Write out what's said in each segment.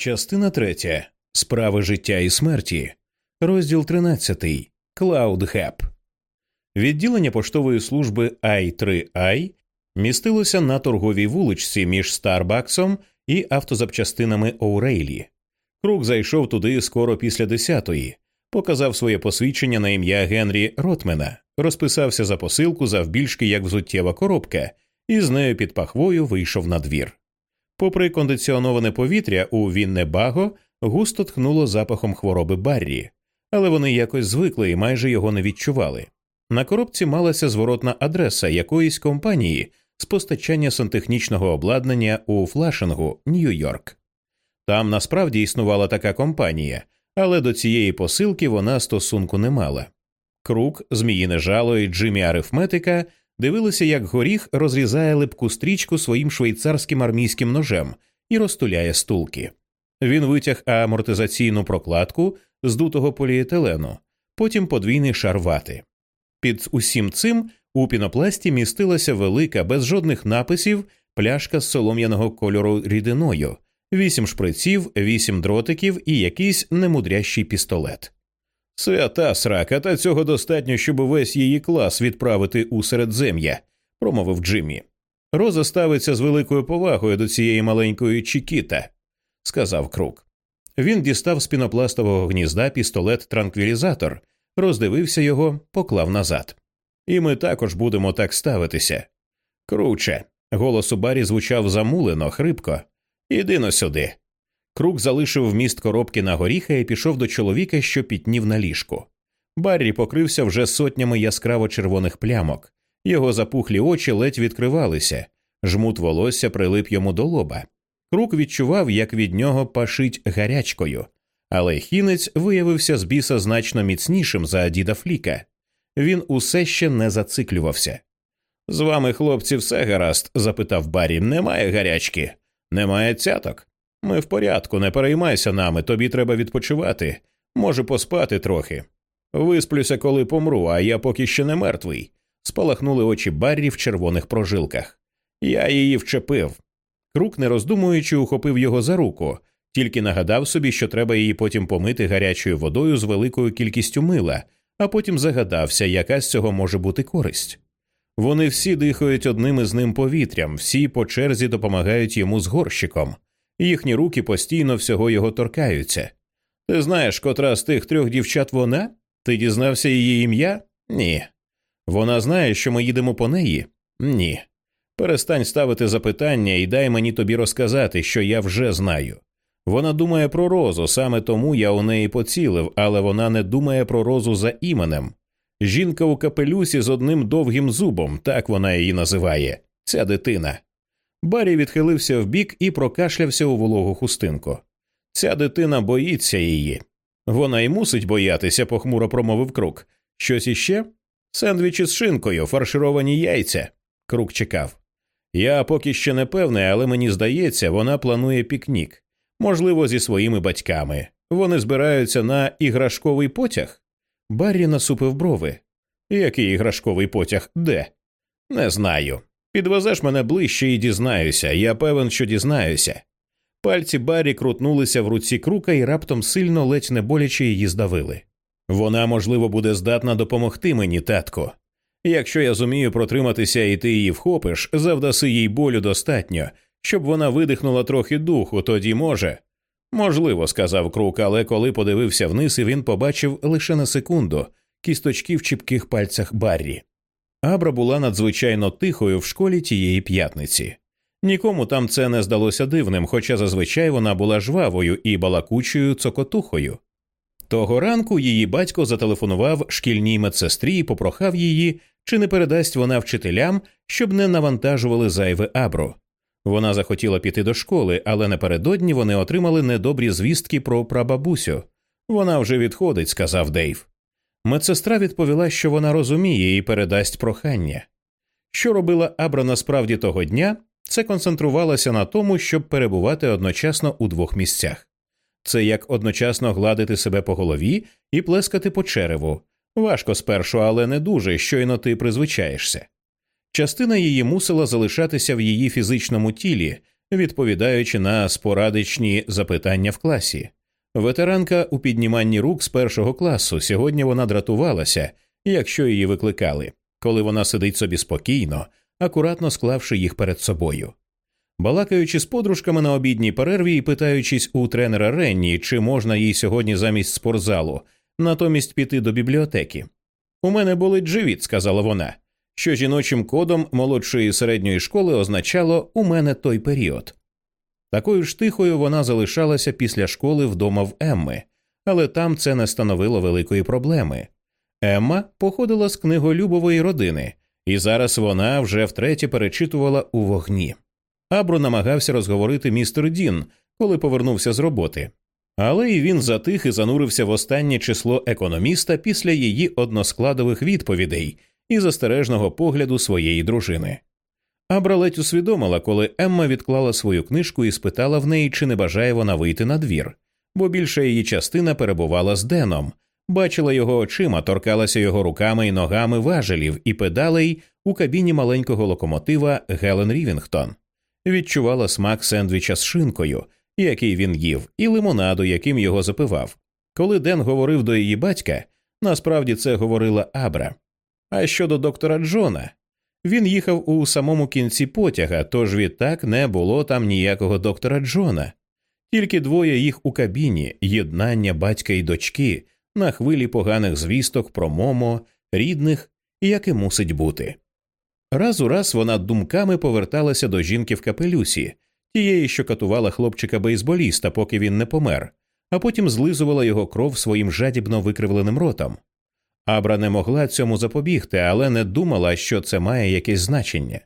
Частина третя. Справи життя і смерті. Розділ 13. Клауд Геп. Відділення поштової служби I3I містилося на торговій вуличці між Старбаксом і автозапчастинами Оурейлі. Крук зайшов туди скоро після десятої, показав своє посвідчення на ім'я Генрі Ротмена, розписався за посилку завбільшки як взуттєва коробка, і з нею під пахвою вийшов на двір. Попри кондиціоноване повітря у Віннебаго густо тхнуло запахом хвороби Баррі, але вони якось звикли і майже його не відчували. На коробці малася зворотна адреса якоїсь компанії з постачання сантехнічного обладнання у Флашингу, Нью-Йорк. Там насправді існувала така компанія, але до цієї посилки вона стосунку не мала. Крук, Зміїне жало і Джиммі Арифметика дивилися, як горіх розрізає липку стрічку своїм швейцарським армійським ножем і розтуляє стулки. Він витяг амортизаційну прокладку з дутого поліетилену, потім подвійний шар вати. Під усім цим у пінопласті містилася велика, без жодних написів, пляшка з солом'яного кольору рідиною, вісім шприців, вісім дротиків і якийсь немудрящий пістолет. Свята срака, та цього достатньо, щоб весь її клас відправити у середзем'я, промовив Джиммі. Роза ставиться з великою повагою до цієї маленької Чікіта, сказав Крук. Він дістав з пінопластового гнізда пістолет транквілізатор, роздивився його, поклав назад. І ми також будемо так ставитися. Круче. Голос у барі звучав замулено, хрипко. Іди но сюди. Крук залишив вміст коробки на горіха і пішов до чоловіка, що пітнів на ліжку. Баррі покрився вже сотнями яскраво червоних плямок, його запухлі очі ледь відкривалися, жмут волосся прилип йому до лоба. Крук відчував, як від нього пашить гарячкою, але хінець виявився з біса значно міцнішим за діда Фліка. Він усе ще не зациклювався. З вами, хлопці, все гаразд? запитав Баррі. Немає гарячки, немає цяток. Ми в порядку, не переймайся нами, тобі треба відпочивати, може поспати трохи. Висплюся, коли помру, а я поки ще не мертвий. Спалахнули очі Баррі в червоних прожилках. Я її вчепив. Крук, не роздумуючи, ухопив його за руку, тільки нагадав собі, що треба її потім помити гарячою водою з великою кількістю мила, а потім загадався, яка з цього може бути користь. Вони всі дихають одним із ним повітрям, всі по черзі допомагають йому з горщиком їхні руки постійно всього його торкаються. Ти знаєш, котра з тих трьох дівчат вона? Ти дізнався її ім'я? Ні. Вона знає, що ми їдемо по неї? Ні. Перестань ставити запитання і дай мені тобі розказати, що я вже знаю. Вона думає про розу, саме тому я у неї поцілив, але вона не думає про розу за іменем. Жінка у капелюсі з одним довгим зубом, так вона її називає, ця дитина. Баррі відхилився вбік і прокашлявся у вологу хустинку. Ця дитина боїться її. Вона й мусить боятися, похмуро промовив крук. Щось іще? Сендвічі з шинкою, фаршировані яйця. Крук чекав. Я поки ще не певний, але мені здається, вона планує пікнік. Можливо, зі своїми батьками. Вони збираються на іграшковий потяг. Баррі насупив брови. Який іграшковий потяг? Де? Не знаю. Підвезеш мене ближче і дізнаюся, я певен, що дізнаюся. Пальці Баррі крутнулися в руці крука і раптом сильно ледь не боляче її здавили. Вона, можливо, буде здатна допомогти мені, татко. Якщо я зумію протриматися і ти її вхопиш, завдаси їй болю достатньо, щоб вона видихнула трохи духу, тоді може. Можливо, сказав крук, але коли подивився вниз, і він побачив лише на секунду кісточки в чіпких пальцях Баррі. Абра була надзвичайно тихою в школі тієї п'ятниці. Нікому там це не здалося дивним, хоча зазвичай вона була жвавою і балакучою цокотухою. Того ранку її батько зателефонував шкільній медсестрі і попрохав її, чи не передасть вона вчителям, щоб не навантажували зайве абру. Вона захотіла піти до школи, але напередодні вони отримали недобрі звістки про прабабусю. Вона вже відходить, сказав Дейв. Медсестра відповіла, що вона розуміє і передасть прохання. Що робила Абра насправді того дня, це концентрувалося на тому, щоб перебувати одночасно у двох місцях. Це як одночасно гладити себе по голові і плескати по череву. Важко спершу, але не дуже, щойно ти призвичаєшся. Частина її мусила залишатися в її фізичному тілі, відповідаючи на спорадичні запитання в класі. Ветеранка у підніманні рук з першого класу сьогодні вона дратувалася, якщо її викликали, коли вона сидить собі спокійно, акуратно склавши їх перед собою. Балакаючи з подружками на обідній перерві і питаючись у тренера Ренні, чи можна їй сьогодні замість спортзалу, натомість піти до бібліотеки. У мене болить живіт, сказала вона, що жіночим кодом молодшої середньої школи означало у мене той період. Такою ж тихою вона залишалася після школи вдома в Емми, але там це не становило великої проблеми. Емма походила з книголюбової родини, і зараз вона вже втретє перечитувала у вогні. Абро намагався розговорити містер Дін, коли повернувся з роботи, але і він затих і занурився в останнє число економіста після її односкладових відповідей і застережного погляду своєї дружини. Абра ледь усвідомила, коли Емма відклала свою книжку і спитала в неї, чи не бажає вона вийти на двір, бо більша її частина перебувала з Деном, бачила його очима, торкалася його руками і ногами важелів і педалей у кабіні маленького локомотива Гелен Рівінгтон, відчувала смак сендвіча з шинкою, який він їв, і лимонаду, яким його запивав. Коли Ден говорив до її батька, насправді це говорила Абра. А щодо доктора Джона, він їхав у самому кінці потяга, тож відтак не було там ніякого доктора Джона, тільки двоє їх у кабіні, єднання батька і дочки на хвилі поганих звісток про Момо, рідних і яке мусить бути. Раз у раз вона думками поверталася до жінки в капелюсі, тієї, що катувала хлопчика бейсболіста, поки він не помер, а потім злизувала його кров своїм жадібно викривленим ротом. Абра не могла цьому запобігти, але не думала, що це має якесь значення.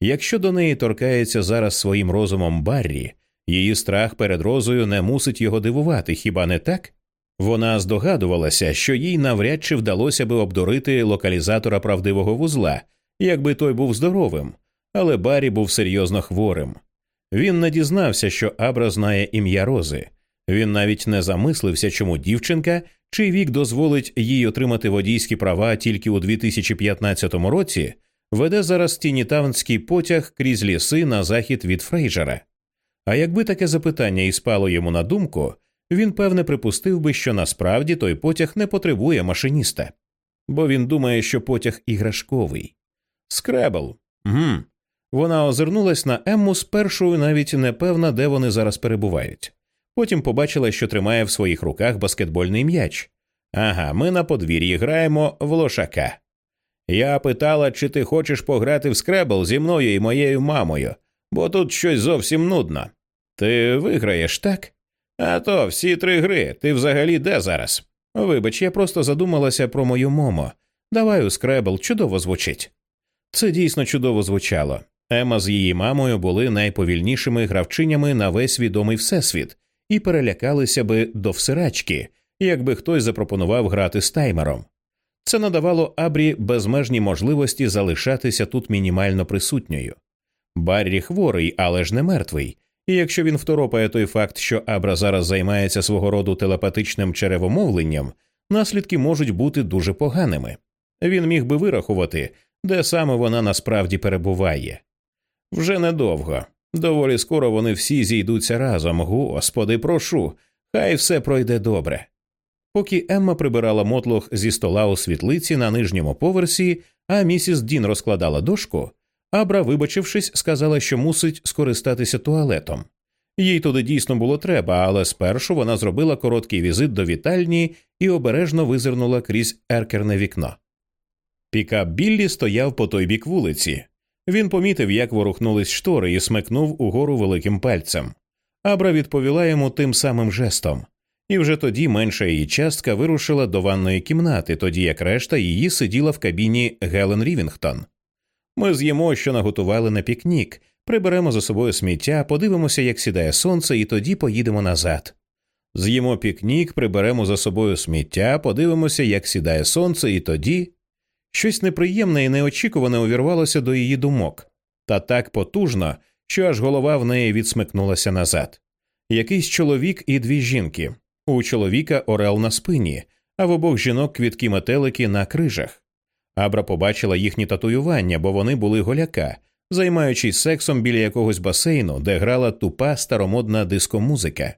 Якщо до неї торкається зараз своїм розумом Баррі, її страх перед розою не мусить його дивувати, хіба не так? Вона здогадувалася, що їй навряд чи вдалося би обдурити локалізатора правдивого вузла, якби той був здоровим, але Баррі був серйозно хворим. Він не дізнався, що Абра знає ім'я Рози. Він навіть не замислився, чому дівчинка, чий вік дозволить їй отримати водійські права тільки у 2015 році, веде зараз тінітавнський потяг крізь ліси на захід від Фрейжера. А якби таке запитання і спало йому на думку, він певне припустив би, що насправді той потяг не потребує машиніста, бо він думає, що потяг іграшковий. Скребл. Гм. Вона озирнулась на Емму спершу навіть не певна, де вони зараз перебувають. Потім побачила, що тримає в своїх руках баскетбольний м'яч. Ага, ми на подвір'ї граємо в лошака. Я питала, чи ти хочеш пограти в скребл зі мною і моєю мамою, бо тут щось зовсім нудно. Ти виграєш, так? А то всі три гри. Ти взагалі де зараз? Вибач, я просто задумалася про мою момо. Давай у скребл чудово звучить. Це дійсно чудово звучало. Ема з її мамою були найповільнішими гравчинями на весь відомий всесвіт і перелякалися би до всирачки, якби хтось запропонував грати з таймером. Це надавало Абрі безмежні можливості залишатися тут мінімально присутньою. Баррі хворий, але ж не мертвий, і якщо він второпає той факт, що Абра зараз займається свого роду телепатичним черевомовленням, наслідки можуть бути дуже поганими. Він міг би вирахувати, де саме вона насправді перебуває. Вже недовго. Доволі скоро вони всі зійдуться разом. Господи, прошу, хай все пройде добре. Поки Емма прибирала мотлох зі стола у світлиці на нижньому поверсі, а місіс Дін розкладала дошку, Абра, вибачившись, сказала, що мусить скористатися туалетом. Їй туди дійсно було треба, але спершу вона зробила короткий візит до вітальні і обережно визирнула крізь еркерне вікно. Пікап Біллі стояв по той бік вулиці. Він помітив, як ворухнулись штори, і смикнув угору великим пальцем. Абра відповіла йому тим самим жестом, і вже тоді менша її частка вирушила до ванної кімнати, тоді як решта її сиділа в кабіні Гелен Рівінгтон. Ми з'їмо, що наготували на пікнік, приберемо за собою сміття, подивимося, як сідає сонце, і тоді поїдемо назад. З'їмо пікнік, приберемо за собою сміття, подивимося, як сідає сонце, і тоді. Щось неприємне і неочікуване увірвалося до її думок, та так потужно, що аж голова в неї відсмикнулася назад. Якийсь чоловік і дві жінки. У чоловіка орел на спині, а в обох жінок квітки метелики на крижах. Абра побачила їхні татуювання, бо вони були голяка, займаючись сексом біля якогось басейну, де грала тупа старомодна дискомузика.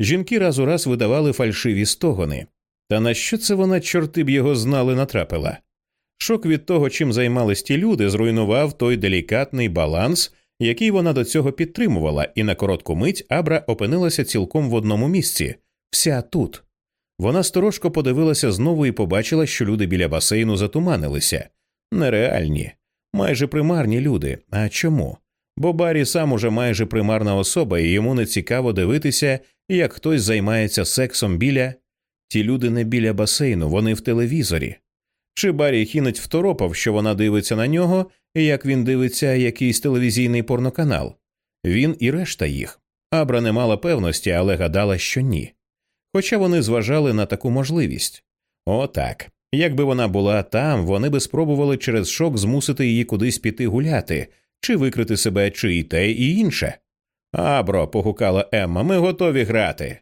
Жінки раз у раз видавали фальшиві стогони. Та на що це вона, чорти б його знали, натрапила? Шок від того, чим займались ті люди, зруйнував той делікатний баланс, який вона до цього підтримувала, і на коротку мить Абра опинилася цілком в одному місці вся тут. Вона сторожко подивилася знову і побачила, що люди біля басейну затуманилися. Нереальні, майже примарні люди. А чому? Бо Баррі сам уже майже примарна особа, і йому не цікаво дивитися, як хтось займається сексом біля. Ті люди не біля басейну, вони в телевізорі. Чи Баррі хінить второпав, що вона дивиться на нього, як він дивиться якийсь телевізійний порноканал. Він і решта їх. Абра не мала певності, але гадала, що ні. Хоча вони зважали на таку можливість. Отак. Якби вона була там, вони би спробували через шок змусити її кудись піти гуляти, чи викрити себе, чи і те, і інше. Абро, погукала Емма, ми готові грати.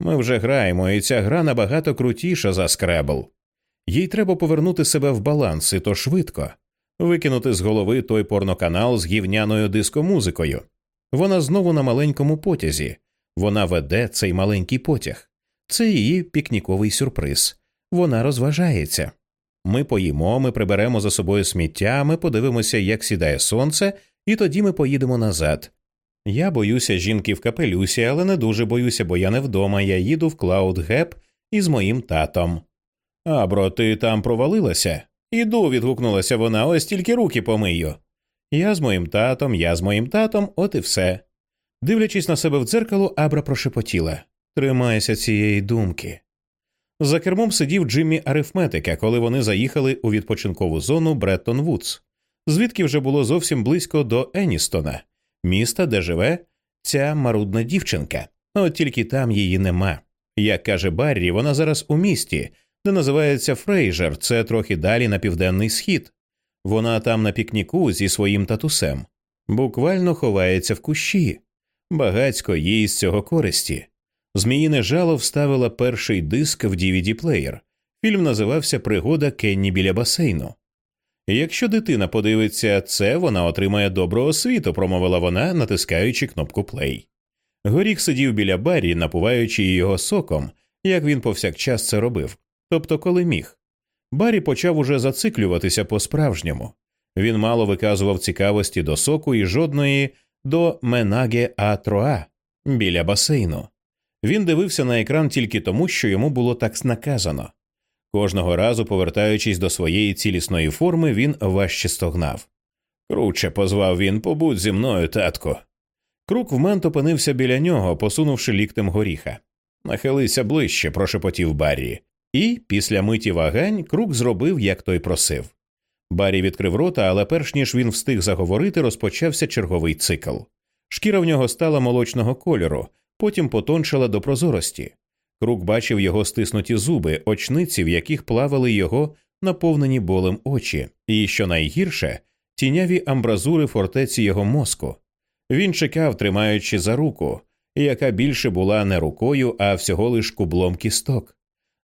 Ми вже граємо, і ця гра набагато крутіша за скребл. Їй треба повернути себе в баланс, і то швидко, викинути з голови той порноканал з гівняною дискомузикою. Вона знову на маленькому потязі, вона веде цей маленький потяг. Це її пікніковий сюрприз. Вона розважається. Ми поїмо, ми приберемо за собою сміття, ми подивимося, як сідає сонце, і тоді ми поїдемо назад. Я боюся жінки в капелюсі, але не дуже боюся, бо я не вдома. Я їду в Клауд Геп із моїм татом. Абро, ти там провалилася? Іду, відгукнулася вона, ось тільки руки помию. Я з моїм татом, я з моїм татом, от і все. Дивлячись на себе в дзеркало, Абра прошепотіла Тримайся цієї думки. За кермом сидів Джиммі арифметика, коли вони заїхали у відпочинкову зону Бреттон Вудс, звідки вже було зовсім близько до Еністона, міста, де живе ця марудна дівчинка. От тільки там її нема. Як каже Баррі, вона зараз у місті, де називається Фрейжер, це трохи далі на південний схід. Вона там на пікніку зі своїм татусем, буквально ховається в кущі, багацько їй з цього користі. Зміїне жало вставила перший диск в dvd плеєр Фільм називався Пригода Кенні біля басейну. Якщо дитина подивиться це, вона отримає добру освіту, промовила вона, натискаючи кнопку плей. Горіх сидів біля барі, напуваючи його соком, як він повсякчас це робив, тобто коли міг. Барі почав уже зациклюватися по справжньому. Він мало виказував цікавості до соку і жодної до Менаге Атроа біля басейну. Він дивився на екран тільки тому, що йому було так наказано. Кожного разу, повертаючись до своєї цілісної форми, він важче стогнав. Круче позвав він, побудь зі мною, татко. Крук вмент опинився біля нього, посунувши ліктем горіха. Нахилися ближче, прошепотів Баррі. І, після миті вагань, крук зробив, як той просив. Баррі відкрив рота, але перш ніж він встиг заговорити, розпочався черговий цикл. Шкіра в нього стала молочного кольору, потім потончила до прозорості. Крук бачив його стиснуті зуби, очниці, в яких плавали його наповнені болем очі, і, що найгірше, тіняві амбразури фортеці його мозку. Він чекав, тримаючи за руку, яка більше була не рукою, а всього лиш кублом кісток.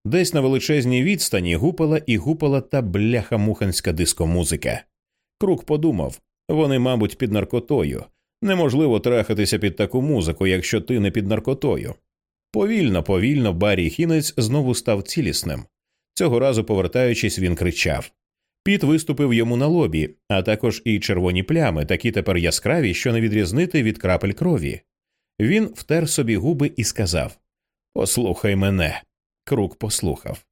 Десь на величезній відстані гупала і гупала та бляха муханська дискомузика. Крук подумав вони, мабуть, під наркотою. Неможливо трахатися під таку музику, якщо ти не під наркотою. Повільно, повільно Баррі Хінець знову став цілісним. Цього разу, повертаючись, він кричав. Піт виступив йому на лобі, а також і червоні плями, такі тепер яскраві, що не відрізнити від крапель крові. Він втер собі губи і сказав Послухай мене. Крук послухав.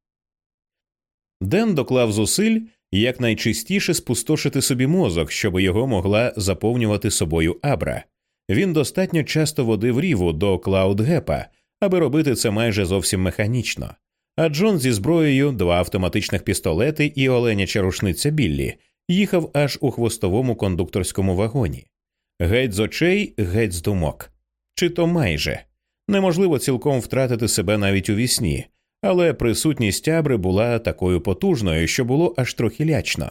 Ден доклав зусиль якнайчистіше спустошити собі мозок, щоб його могла заповнювати собою Абра. Він достатньо часто водив ріву до Клаудгепа, аби робити це майже зовсім механічно. А Джон зі зброєю, два автоматичних пістолети і оленяча рушниця Біллі їхав аж у хвостовому кондукторському вагоні. Геть з очей, геть з думок. Чи то майже неможливо цілком втратити себе навіть у вісні, але присутність тябри була такою потужною, що було аж трохи лячно.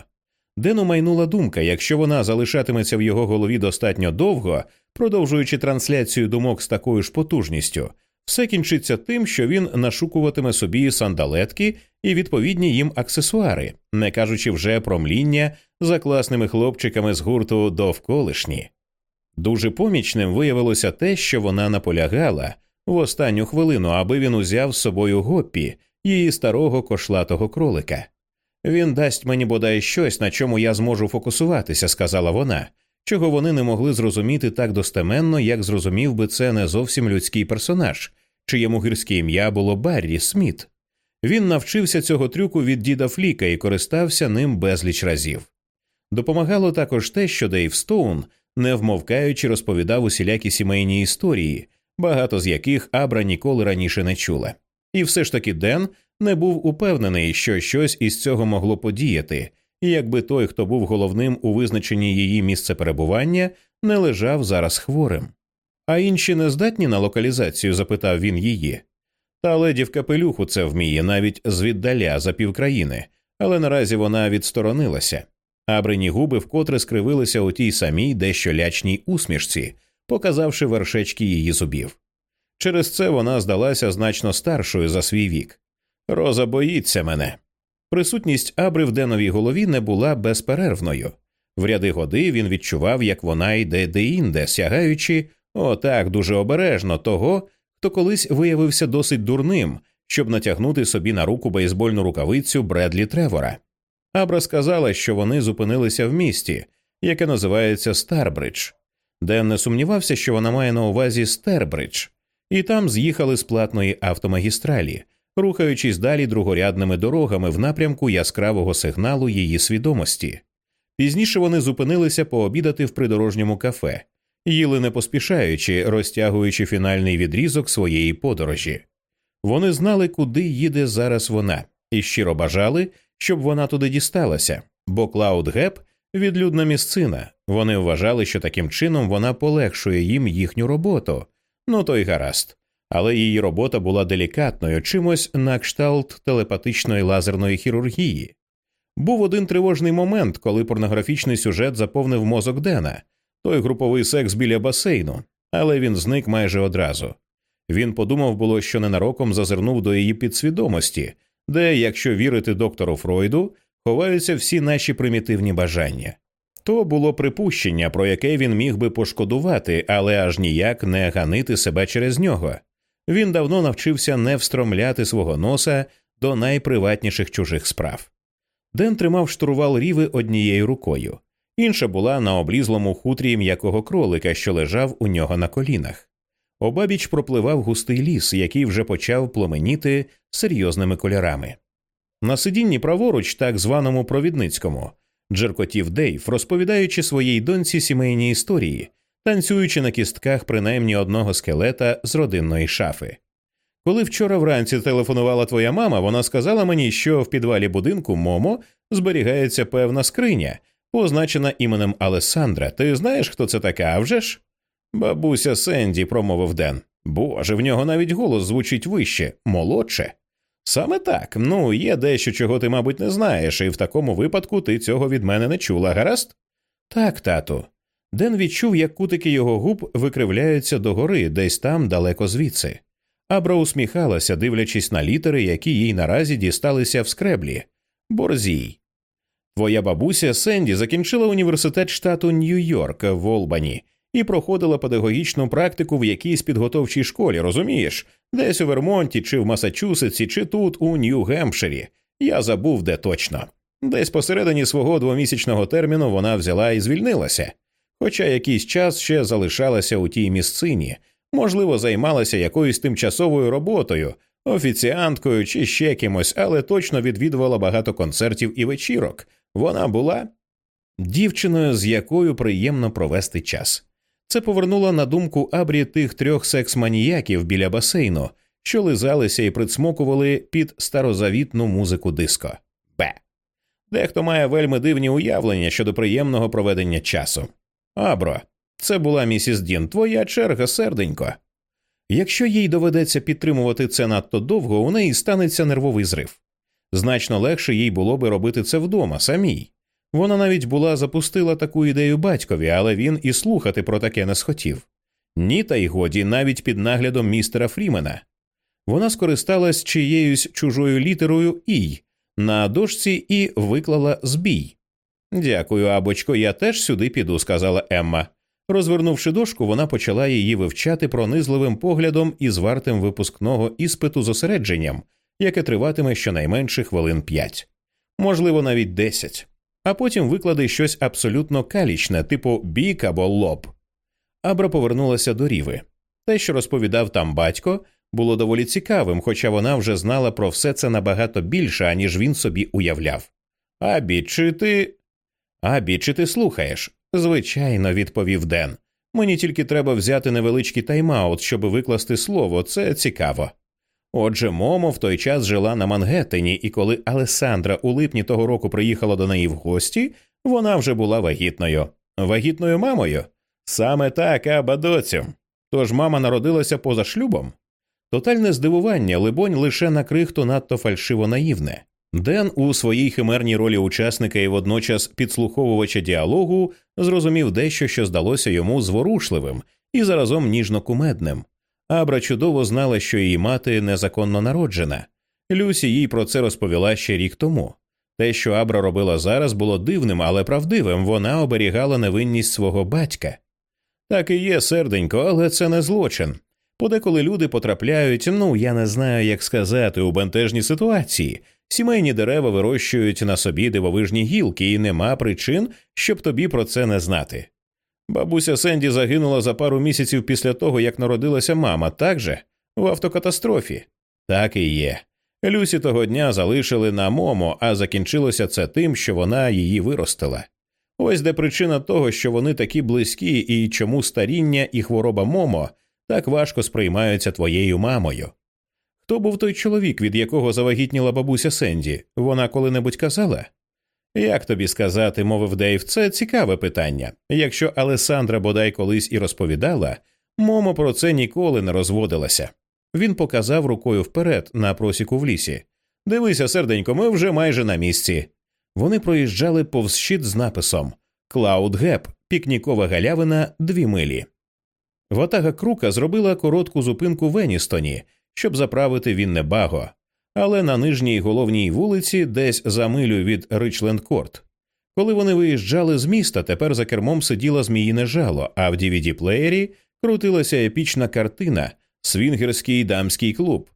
Дену майнула думка, якщо вона залишатиметься в його голові достатньо довго, продовжуючи трансляцію думок з такою ж потужністю, все кінчиться тим, що він нашукуватиме собі сандалетки і відповідні їм аксесуари, не кажучи вже про мління за класними хлопчиками з гурту довколишні. Дуже помічним виявилося те, що вона наполягала в останню хвилину, аби він узяв з собою гоппі, її старого кошлатого кролика. Він дасть мені бодай щось, на чому я зможу фокусуватися, сказала вона, чого вони не могли зрозуміти так достеменно, як зрозумів би це не зовсім людський персонаж, чиєму гірське ім'я було Баррі Сміт. Він навчився цього трюку від діда Фліка і користався ним безліч разів. Допомагало також те, що Дейв Стоун, не вмовкаючи, розповідав усілякі сімейні історії, багато з яких Абра ніколи раніше не чула. І все ж таки Ден не був упевнений, що щось із цього могло подіяти, якби той, хто був головним у визначенні її місця перебування, не лежав зараз хворим. А інші не здатні на локалізацію? запитав він її. Та леді в капелюху це вміє навіть звіддаля за півкраїни, але наразі вона відсторонилася. Абрині губи вкотре скривилися у тій самій дещо лячній усмішці, показавши вершечки її зубів. Через це вона здалася значно старшою за свій вік. Роза боїться мене. Присутність Абри в Деновій голові не була безперервною. В ряди годи він відчував, як вона йде деінде, сягаючи отак дуже обережно того, хто колись виявився досить дурним, щоб натягнути собі на руку бейсбольну рукавицю Бредлі Тревора. Абра сказала, що вони зупинилися в місті, яке називається Старбридж. Ден не сумнівався, що вона має на увазі Стербридж, і там з'їхали з платної автомагістралі, рухаючись далі другорядними дорогами в напрямку яскравого сигналу її свідомості. Пізніше вони зупинилися пообідати в придорожньому кафе, їли не поспішаючи, розтягуючи фінальний відрізок своєї подорожі. Вони знали, куди їде зараз вона, і щиро бажали, щоб вона туди дісталася, бо Клауд Геп відлюдна місцина. Вони вважали, що таким чином вона полегшує їм їхню роботу. Ну то й гаразд. Але її робота була делікатною, чимось на кшталт телепатичної лазерної хірургії. Був один тривожний момент, коли порнографічний сюжет заповнив мозок Дена, той груповий секс біля басейну, але він зник майже одразу. Він подумав було, що ненароком зазирнув до її підсвідомості, де, якщо вірити доктору Фройду, ховаються всі наші примітивні бажання. То було припущення, про яке він міг би пошкодувати, але аж ніяк не ганити себе через нього. Він давно навчився не встромляти свого носа до найприватніших чужих справ. Ден тримав штурвал ріви однією рукою, інша була на облізлому хутрі м'якого кролика, що лежав у нього на колінах. Обабіч пропливав густий ліс, який вже почав пломеніти серйозними кольорами. На сидінні праворуч, так званому провідницькому, джеркотів Дейв, розповідаючи своїй доньці сімейні історії, танцюючи на кістках принаймні одного скелета з родинної шафи. Коли вчора вранці телефонувала твоя мама, вона сказала мені, що в підвалі будинку Момо зберігається певна скриня, позначена іменем Алесандра. Ти знаєш, хто це така, а вже ж? Бабуся Сенді, промовив Ден. Боже, в нього навіть голос звучить вище, молодше. Саме так. Ну, є дещо, чого ти, мабуть, не знаєш, і в такому випадку ти цього від мене не чула, гаразд? Так, тату. Ден відчув, як кутики його губ викривляються догори, десь там далеко звідси. Абра усміхалася, дивлячись на літери, які їй наразі дісталися в скреблі. Борзій. Твоя бабуся Сенді закінчила університет штату Нью-Йорк в Олбані і проходила педагогічну практику в якійсь підготовчій школі, розумієш, десь у Вермонті, чи в Масачусетсі, чи тут, у Нью-Гемпширі. Я забув де точно. Десь посередині свого двомісячного терміну вона взяла і звільнилася, хоча якийсь час ще залишалася у тій місцині, можливо, займалася якоюсь тимчасовою роботою, офіціанткою чи ще кимось, але точно відвідувала багато концертів і вечірок. Вона була дівчиною, з якою приємно провести час. Це повернуло на думку Абрі тих трьох секс-маніяків біля басейну, що лизалися і прицмокували під старозавітну музику диско. Б. Дехто має вельми дивні уявлення щодо приємного проведення часу. Абро, це була місіс Дін, твоя черга, серденько. Якщо їй доведеться підтримувати це надто довго, у неї станеться нервовий зрив. Значно легше їй було би робити це вдома самій. Вона навіть була запустила таку ідею батькові, але він і слухати про таке не схотів. Ні, та й годі, навіть під наглядом містера Фрімена. Вона скористалась чиєюсь чужою літерою «ій» на дошці і виклала збій. Дякую, абочко, я теж сюди піду, сказала Емма. Розвернувши дошку, вона почала її вивчати пронизливим поглядом і звартим випускного іспиту зосередженням, яке триватиме щонайменше хвилин п'ять, можливо, навіть десять, а потім викладе щось абсолютно калічне, типу бік або лоб. Абра повернулася до ріви. Те, що розповідав там батько, було доволі цікавим, хоча вона вже знала про все це набагато більше, аніж він собі уявляв. Абі, чи ти. Абі, чи ти слухаєш? Звичайно, відповів Ден. Мені тільки треба взяти невеличкий тайм-аут, щоб викласти слово, це цікаво. Отже, Момо в той час жила на Мангеттені, і коли Алесандра у липні того року приїхала до неї в гості, вона вже була вагітною. Вагітною мамою? Саме так, аба доцю. Тож мама народилася поза шлюбом. Тотальне здивування, либонь, лише на крихту надто фальшиво наївне. Ден у своїй химерній ролі учасника і водночас підслуховувача діалогу зрозумів дещо, що здалося йому зворушливим і заразом ніжно кумедним. Абра чудово знала, що її мати незаконно народжена. Люсі їй про це розповіла ще рік тому. Те, що Абра робила зараз, було дивним, але правдивим вона оберігала невинність свого батька. Так і є, серденько, але це не злочин. Подеколи люди потрапляють, ну я не знаю, як сказати, у бентежні ситуації. Сімейні дерева вирощують на собі дивовижні гілки, і нема причин, щоб тобі про це не знати. Бабуся Сенді загинула за пару місяців після того, як народилася мама, так же? В автокатастрофі. Так і є. Люсі того дня залишили на момо, а закінчилося це тим, що вона її виростила. Ось де причина того, що вони такі близькі і чому старіння і хвороба момо так важко сприймаються твоєю мамою. Хто був той чоловік, від якого завагітніла бабуся Сенді? Вона коли-небудь казала? Як тобі сказати, мовив Дейв, це цікаве питання. Якщо Алесандра бодай колись і розповідала, Момо про це ніколи не розводилася. Він показав рукою вперед на просіку в лісі. Дивися, серденько, ми вже майже на місці. Вони проїжджали повз щит з написом Клауд Геп, пікнікова галявина, дві милі. Ватага Крука зробила коротку зупинку в Еністоні, щоб заправити Віннебаго, але на нижній головній вулиці, десь за милю від Ричленд Корт. Коли вони виїжджали з міста, тепер за кермом сиділо зміїне жало, а в dvd плеєрі крутилася епічна картина Свінгерський дамський клуб.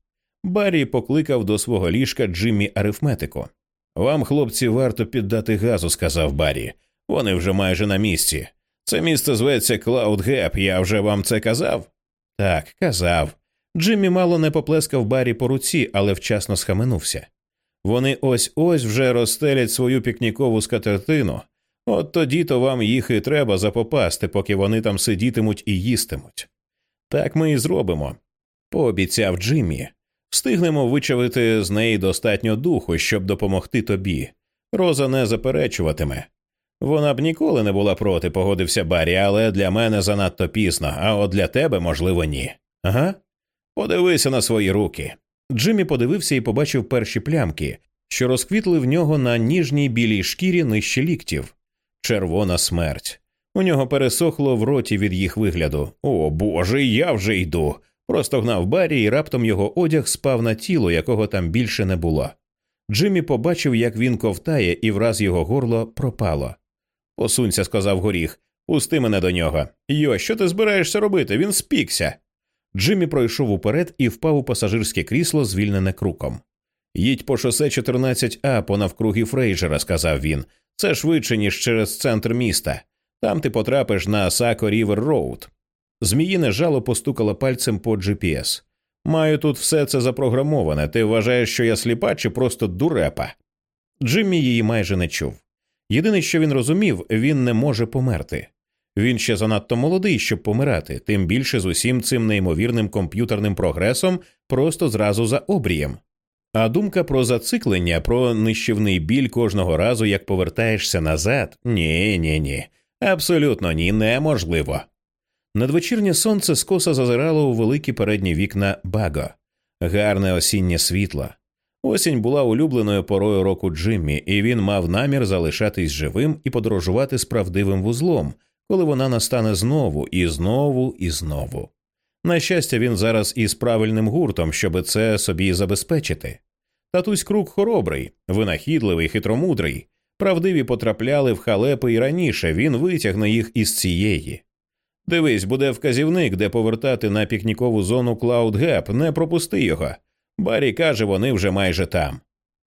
Баррі покликав до свого ліжка Джиммі арифметику. Вам, хлопці, варто піддати газу, сказав Баррі. Вони вже майже на місці. Це місце зветься Клауд Геп, я вже вам це казав? Так, казав. Джиммі мало не поплескав Баррі по руці, але вчасно схаменувся. Вони ось ось вже розстелять свою пікнікову скатертину, от тоді то вам їх і треба запопасти, поки вони там сидітимуть і їстимуть. Так ми і зробимо, пообіцяв Джиммі. Встигнемо вичавити з неї достатньо духу, щоб допомогти тобі. Роза не заперечуватиме. Вона б ніколи не була проти, погодився Баррі, але для мене занадто пізно, а от для тебе, можливо, ні. Ага. Подивися на свої руки. Джиммі подивився і побачив перші плямки, що розквітли в нього на ніжній білій шкірі нижче ліктів. Червона смерть. У нього пересохло в роті від їх вигляду. О Боже, я вже йду. Просто гнав Баррі, і раптом його одяг спав на тіло, якого там більше не було. Джиммі побачив, як він ковтає, і враз його горло пропало. Посунься, сказав горіх. Пусти мене до нього. Йо, що ти збираєшся робити? Він спікся. Джиммі пройшов уперед і впав у пасажирське крісло, звільнене круком. Їдь по шосе 14А по навкруги Фрейджера, сказав він. Це швидше, ніж через центр міста. Там ти потрапиш на Сако Рівер Роуд. Зміїне жало постукало пальцем по GPS. Маю тут все це запрограмоване. Ти вважаєш, що я сліпа чи просто дурепа? Джиммі її майже не чув. Єдине, що він розумів, він не може померти. Він ще занадто молодий, щоб помирати, тим більше з усім цим неймовірним комп'ютерним прогресом просто зразу за обрієм. А думка про зациклення, про нищівний біль кожного разу, як повертаєшся назад, ні, ні, ні, абсолютно ні, неможливо. Надвечірнє сонце скоса зазирало у великі передні вікна Баго, гарне осіннє світло. Осінь була улюбленою порою року Джиммі, і він мав намір залишатись живим і подорожувати з правдивим вузлом, коли вона настане знову і знову і знову. На щастя, він зараз із правильним гуртом, щоб це собі забезпечити. Татусь круг хоробрий, винахідливий, хитромудрий. Правдиві потрапляли в халепи і раніше він витягне їх із цієї. Дивись, буде вказівник, де повертати на пікнікову зону Клауд Геп, не пропусти його. Баррі каже, вони вже майже там.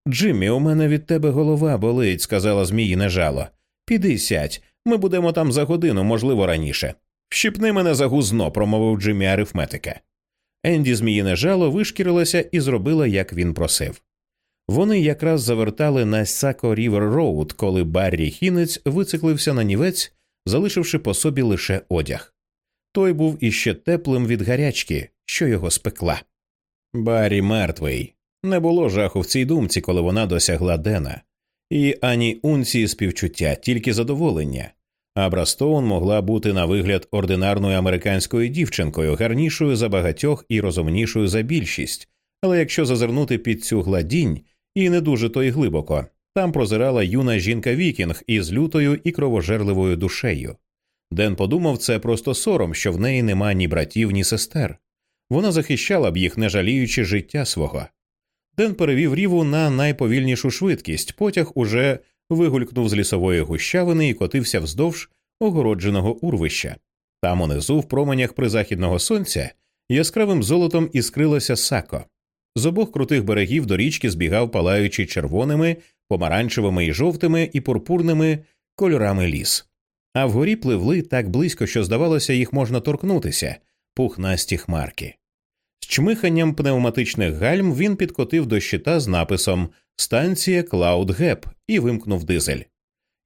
Джиммі, у мене від тебе голова болить, сказала зміїне жало. Піди сядь, ми будемо там за годину, можливо, раніше. Вщипни мене за гузно, промовив Джиммі арифметика. Енді зміїне жало вишкірилася і зробила, як він просив. Вони якраз завертали на Сако Рівер Роуд, коли Баррі Хінець вициклився нанівець, залишивши по собі лише одяг. Той був іще теплим від гарячки, що його спекла. Баррі мертвий. Не було жаху в цій думці, коли вона досягла Дена, і ані унції співчуття, тільки задоволення. Абра Стоун могла бути на вигляд ординарною американською дівчинкою, гарнішою за багатьох і розумнішою за більшість, але якщо зазирнути під цю гладінь, і не дуже то й глибоко, там прозирала юна жінка Вікінг із лютою і кровожерливою душею. Ден подумав, це просто сором, що в неї нема ні братів, ні сестер. Вона захищала б їх, не жаліючи життя свого. Ден перевів ріву на найповільнішу швидкість, потяг уже вигулькнув з лісової гущавини і котився вздовж огородженого урвища. Там унизу, в променях призахідного сонця, яскравим золотом іскрилося сако. З обох крутих берегів до річки збігав палаючи червоними, помаранчевими і жовтими і пурпурними кольорами ліс. А вгорі пливли так близько, що, здавалося, їх можна торкнутися, пухнасті хмарки. З чмиханням пневматичних гальм він підкотив до щита з написом Станція Клауд Геп і вимкнув дизель.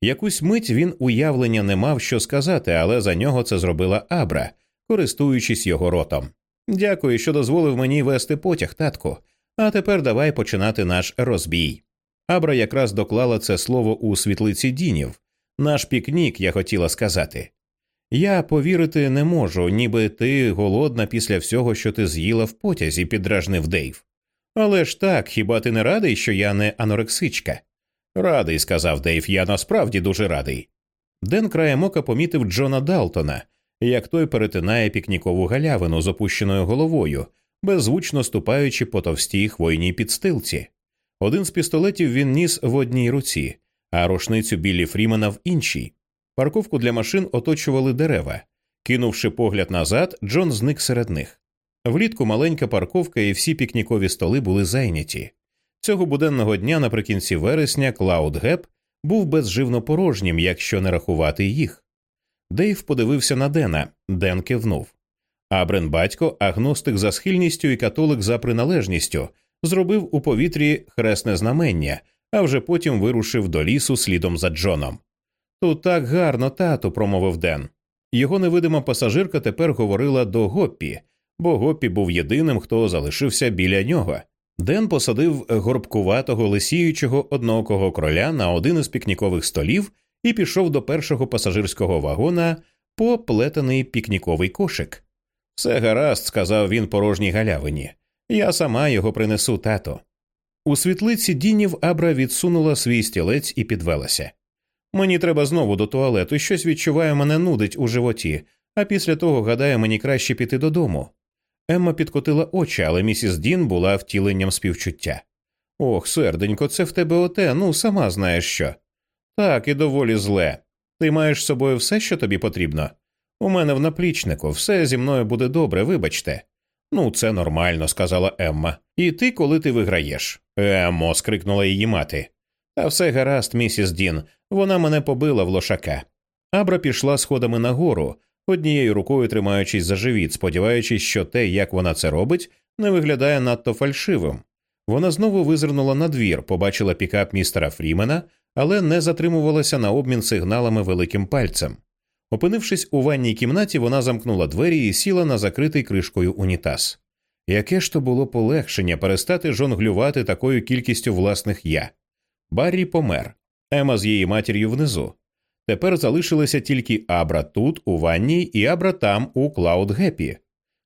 Якусь мить він уявлення не мав що сказати, але за нього це зробила Абра, користуючись його ротом. Дякую, що дозволив мені вести потяг, татку. А тепер давай починати наш розбій. Абра якраз доклала це слово у світлиці Дінів. Наш пікнік, я хотіла сказати. Я повірити не можу, ніби ти голодна після всього, що ти з'їла в потязі, підражнив Дейв. Але ж так, хіба ти не радий, що я не анорексичка? Радий, сказав Дейв, я насправді дуже радий. Ден краєм ока помітив Джона Далтона, як той перетинає пікнікову галявину з опущеною головою, беззвучно ступаючи по товстій хвойній підстилці. Один з пістолетів він ніс в одній руці, а рушницю Біллі Фрімена в іншій. Парковку для машин оточували дерева. Кинувши погляд назад, Джон зник серед них. Влітку маленька парковка і всі пікнікові столи були зайняті. Цього буденного дня наприкінці вересня Клауд Геп був безживно порожнім, якщо не рахувати їх. Дейв подивився на Дена, Ден кивнув. Абрен батько, агностик за схильністю і католик за приналежністю, зробив у повітрі хресне знамення, а вже потім вирушив до лісу слідом за Джоном. Тут так гарно, тату, промовив Ден. Його невидима пасажирка тепер говорила до Гоппі, бо Гоппі був єдиним, хто залишився біля нього. Ден посадив горбкуватого лисіючого одноокого кроля на один із пікнікових столів і пішов до першого пасажирського вагона по плетений пікніковий кошик. Все гаразд, сказав він порожній галявині. Я сама його принесу, тато. У світлиці Дінів Абра відсунула свій стілець і підвелася. Мені треба знову до туалету, щось відчуває, мене нудить у животі, а після того, гадає, мені краще піти додому. Емма підкотила очі, але місіс Дін була втіленням співчуття. Ох, серденько, це в тебе оте, ну сама знаєш що. Так, і доволі зле. Ти маєш з собою все, що тобі потрібно. У мене в наплічнику, все зі мною буде добре, вибачте. Ну, це нормально, сказала Емма. І ти, коли ти виграєш. Еммо, скрикнула її мати. Та все гаразд, місіс Дін, вона мене побила в лошака. Абра пішла сходами нагору, однією рукою тримаючись за живіт, сподіваючись, що те, як вона це робить, не виглядає надто фальшивим. Вона знову визирнула на двір, побачила пікап містера Фрімена, але не затримувалася на обмін сигналами великим пальцем. Опинившись у ванній кімнаті, вона замкнула двері і сіла на закритий кришкою унітаз. Яке ж то було полегшення перестати жонглювати такою кількістю власних я. Баррі помер, Ема з її матір'ю внизу. Тепер залишилися тільки Абра тут, у ванній, і Абра там, у Клауд Гепі.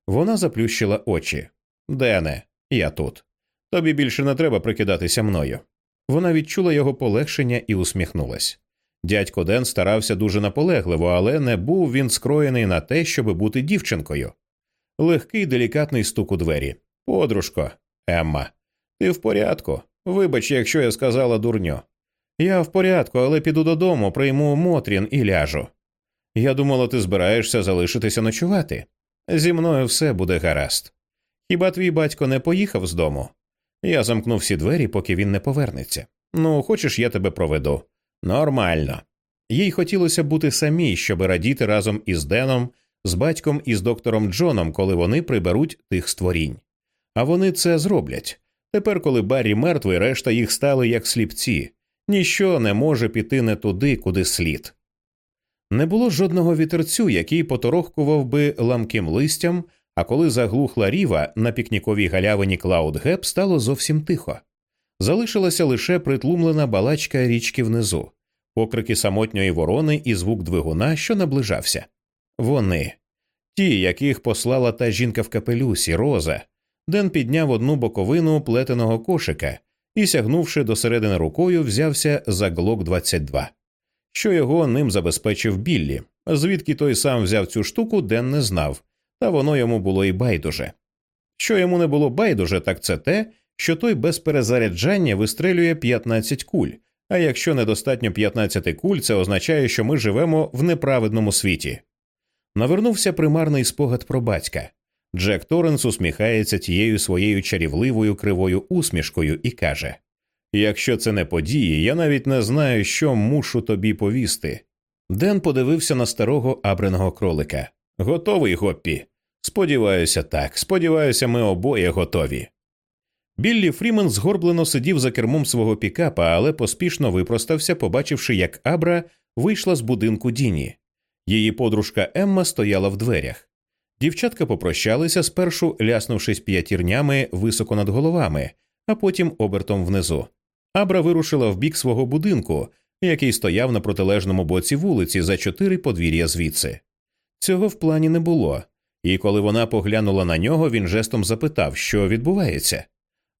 Вона заплющила очі. Дене, я тут. Тобі більше не треба прикидатися мною. Вона відчула його полегшення і усміхнулась. Дядько Ден старався дуже наполегливо, але не був він скроєний на те, щоб бути дівчинкою. Легкий делікатний стук у двері. Подружко, Емма, ти в порядку? Вибач, якщо я сказала дурню. Я в порядку, але піду додому, прийму Мотрін і ляжу. Я думала, ти збираєшся залишитися ночувати. Зі мною все буде гаразд. Хіба твій батько не поїхав з дому? Я замкнув всі двері, поки він не повернеться. Ну, хочеш, я тебе проведу. Нормально. Їй хотілося бути самій, щоб радіти разом із Деном, з батьком і з доктором Джоном, коли вони приберуть тих створінь. А вони це зроблять. Тепер, коли Баррі мертвий, решта їх стали як сліпці, ніщо не може піти не туди, куди слід. Не було жодного вітерцю, який поторохкував би ламким листям, а коли заглухла ріва на пікніковій галявині Клауд Геп стало зовсім тихо. Залишилася лише притлумлена балачка річки внизу, покрики самотньої ворони і звук двигуна, що наближався. Вони, ті, яких послала та жінка в капелюсі, роза. Ден підняв одну боковину плетеного кошика і, сягнувши до середини рукою, взявся за глок 22 що його ним забезпечив Біллі, звідки той сам взяв цю штуку, Ден не знав, та воно йому було і байдуже. Що йому не було байдуже, так це те, що той без перезаряджання вистрелює 15 куль, а якщо недостатньо 15 куль, це означає, що ми живемо в неправедному світі. Навернувся примарний спогад про батька. Джек Торренс усміхається тією своєю чарівливою кривою усмішкою і каже Якщо це не події, я навіть не знаю, що мушу тобі повісти. Ден подивився на старого абреного кролика. Готовий, Гоппі? Сподіваюся, так. Сподіваюся, ми обоє готові. Біллі Фрімен згорблено сидів за кермом свого пікапа, але поспішно випростався, побачивши, як Абра вийшла з будинку Діні. Її подружка Емма стояла в дверях. Дівчатка попрощалися, спершу ляснувшись п'ятірнями високо над головами, а потім обертом внизу. Абра вирушила в бік свого будинку, який стояв на протилежному боці вулиці за чотири подвір'я звідси. Цього в плані не було, і коли вона поглянула на нього, він жестом запитав, що відбувається.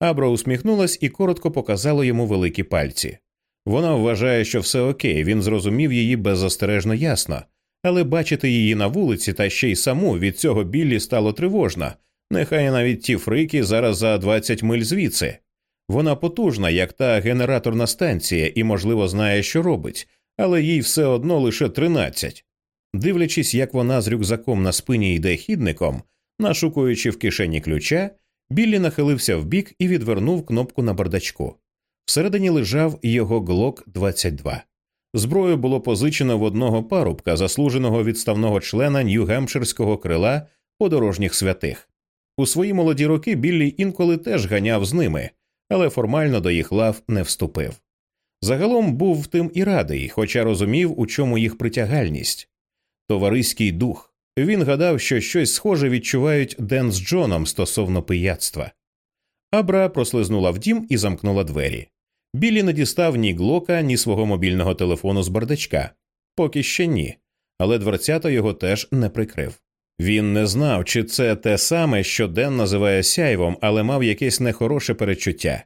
Абра усміхнулась і коротко показала йому великі пальці. Вона вважає, що все окей, він зрозумів її беззастережно ясно, але бачити її на вулиці та ще й саму від цього біллі стало тривожно. Нехай навіть ті фрики зараз за 20 миль звідси. Вона потужна, як та генераторна станція, і, можливо, знає, що робить, але їй все одно лише тринадцять. Дивлячись, як вона з рюкзаком на спині йде хідником, нашукуючи в кишені ключа, Біллі нахилився вбік і відвернув кнопку на бардачку. Всередині лежав його глок 22 Зброю було позичено в одного парубка, заслуженого відставного члена Нью-Гемпширського крила подорожніх святих. У свої молоді роки Біллі інколи теж ганяв з ними але формально до їх лав не вступив. Загалом був тим і радий, хоча розумів, у чому їх притягальність. Товариський дух. Він гадав, що щось схоже відчувають Ден з Джоном стосовно пияцтва. Абра прослизнула в дім і замкнула двері. Білі не дістав ні глока, ні свого мобільного телефону з бардачка. Поки ще ні, але дверцята його теж не прикрив. Він не знав, чи це те саме, що Ден називає сяйвом, але мав якесь нехороше перечуття.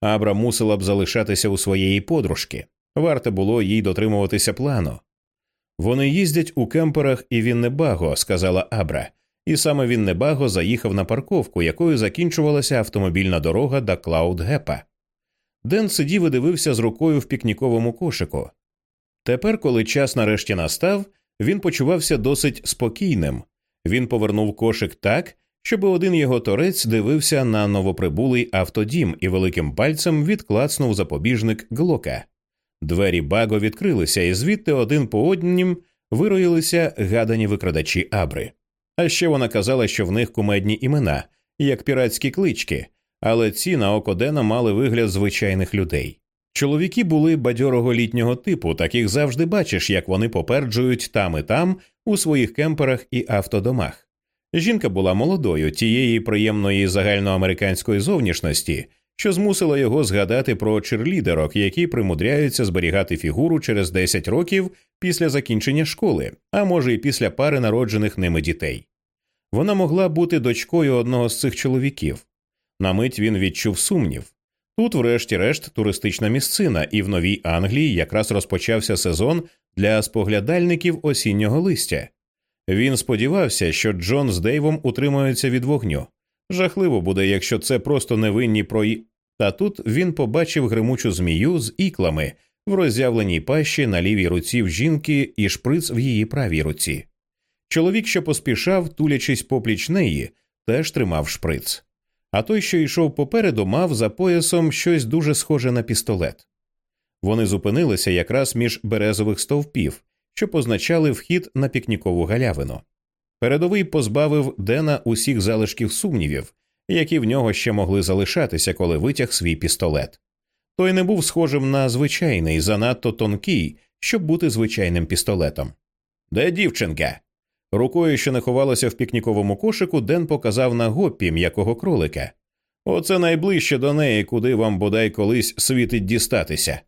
Абра мусила б залишатися у своєї подружки. Варте було їй дотримуватися плану. Вони їздять у кемперах і Віннебаго, сказала Абра, і саме Віннебаго заїхав на парковку, якою закінчувалася автомобільна дорога до Клауд-Гепа. Ден сидів і дивився з рукою в пікніковому кошику. Тепер, коли час нарешті настав, він почувався досить спокійним. Він повернув кошик так, щоб один його торець дивився на новоприбулий автодім і великим пальцем відклацнув запобіжник глока. Двері баго відкрилися, і звідти один по однім вироїлися гадані викрадачі абри. А ще вона казала, що в них кумедні імена, як піратські клички, але ці на око Дена мали вигляд звичайних людей. Чоловіки були бадьорого літнього типу, таких завжди бачиш, як вони попереджують там і там у своїх кемперах і автодомах. Жінка була молодою, тієї приємної загальноамериканської зовнішності, що змусила його згадати про черлідерок, які примудряються зберігати фігуру через 10 років після закінчення школи, а може й після пари народжених ними дітей. Вона могла бути дочкою одного з цих чоловіків. На мить він відчув сумнів. Тут, врешті-решт, туристична місцина, і в Новій Англії якраз розпочався сезон для споглядальників осіннього листя. Він сподівався, що Джон з Дейвом утримуються від вогню. Жахливо буде, якщо це просто невинні прої. Та тут він побачив гримучу змію з іклами в роззявленій пащі на лівій руці в жінки і шприц в її правій руці. Чоловік, що поспішав, тулячись попліч неї, теж тримав шприц. А той, що йшов попереду, мав за поясом щось дуже схоже на пістолет. Вони зупинилися якраз між березових стовпів, що позначали вхід на пікнікову галявину. Передовий позбавив Дена усіх залишків сумнівів, які в нього ще могли залишатися, коли витяг свій пістолет. Той не був схожим на звичайний, занадто тонкий, щоб бути звичайним пістолетом. Де дівчинка? Рукою, що не ховалася в пікніковому кошику, Ден показав на гоппі м'якого кролика. Оце найближче до неї, куди вам бодай колись світить дістатися.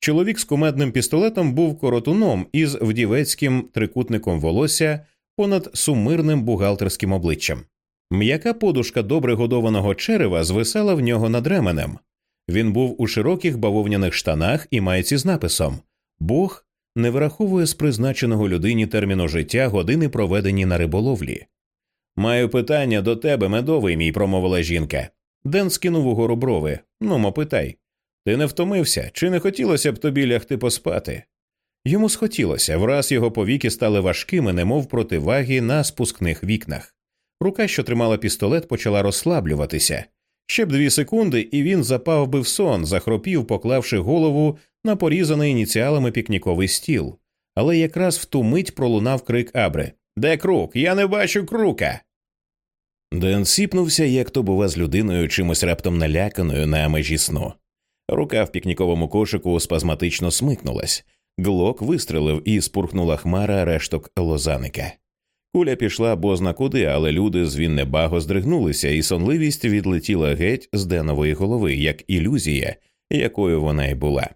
Чоловік з кумедним пістолетом був коротуном із вдівецьким трикутником волосся понад сумирним бухгалтерським обличчям. М'яка подушка добре годованого черева звисала в нього над ременем. Він був у широких бавовняних штанах і майці з написом Бог не враховує з призначеного людині терміну життя години, проведені на риболовлі. Маю питання до тебе, медовий мій, промовила жінка. Ден скинув угору брови. Ну, мо питай. Ти не втомився, чи не хотілося б тобі лягти поспати? Йому схотілося, враз його повіки стали важкими, немов противаги на спускних вікнах. Рука, що тримала пістолет, почала розслаблюватися. Ще б дві секунди, і він запав би в сон, захропів, поклавши голову на порізаний ініціалами пікніковий стіл. Але якраз в ту мить пролунав крик Абри Де крук? Я не бачу крука. Ден сіпнувся, як то бува з людиною чимось раптом наляканою на межі сну. Рука в пікніковому кошику спазматично смикнулась, глок вистрелив і спурхнула хмара решток лозаника. Куля пішла бозна куди, але люди з Віннебаго здригнулися, і сонливість відлетіла геть з Денової голови, як ілюзія, якою вона й була.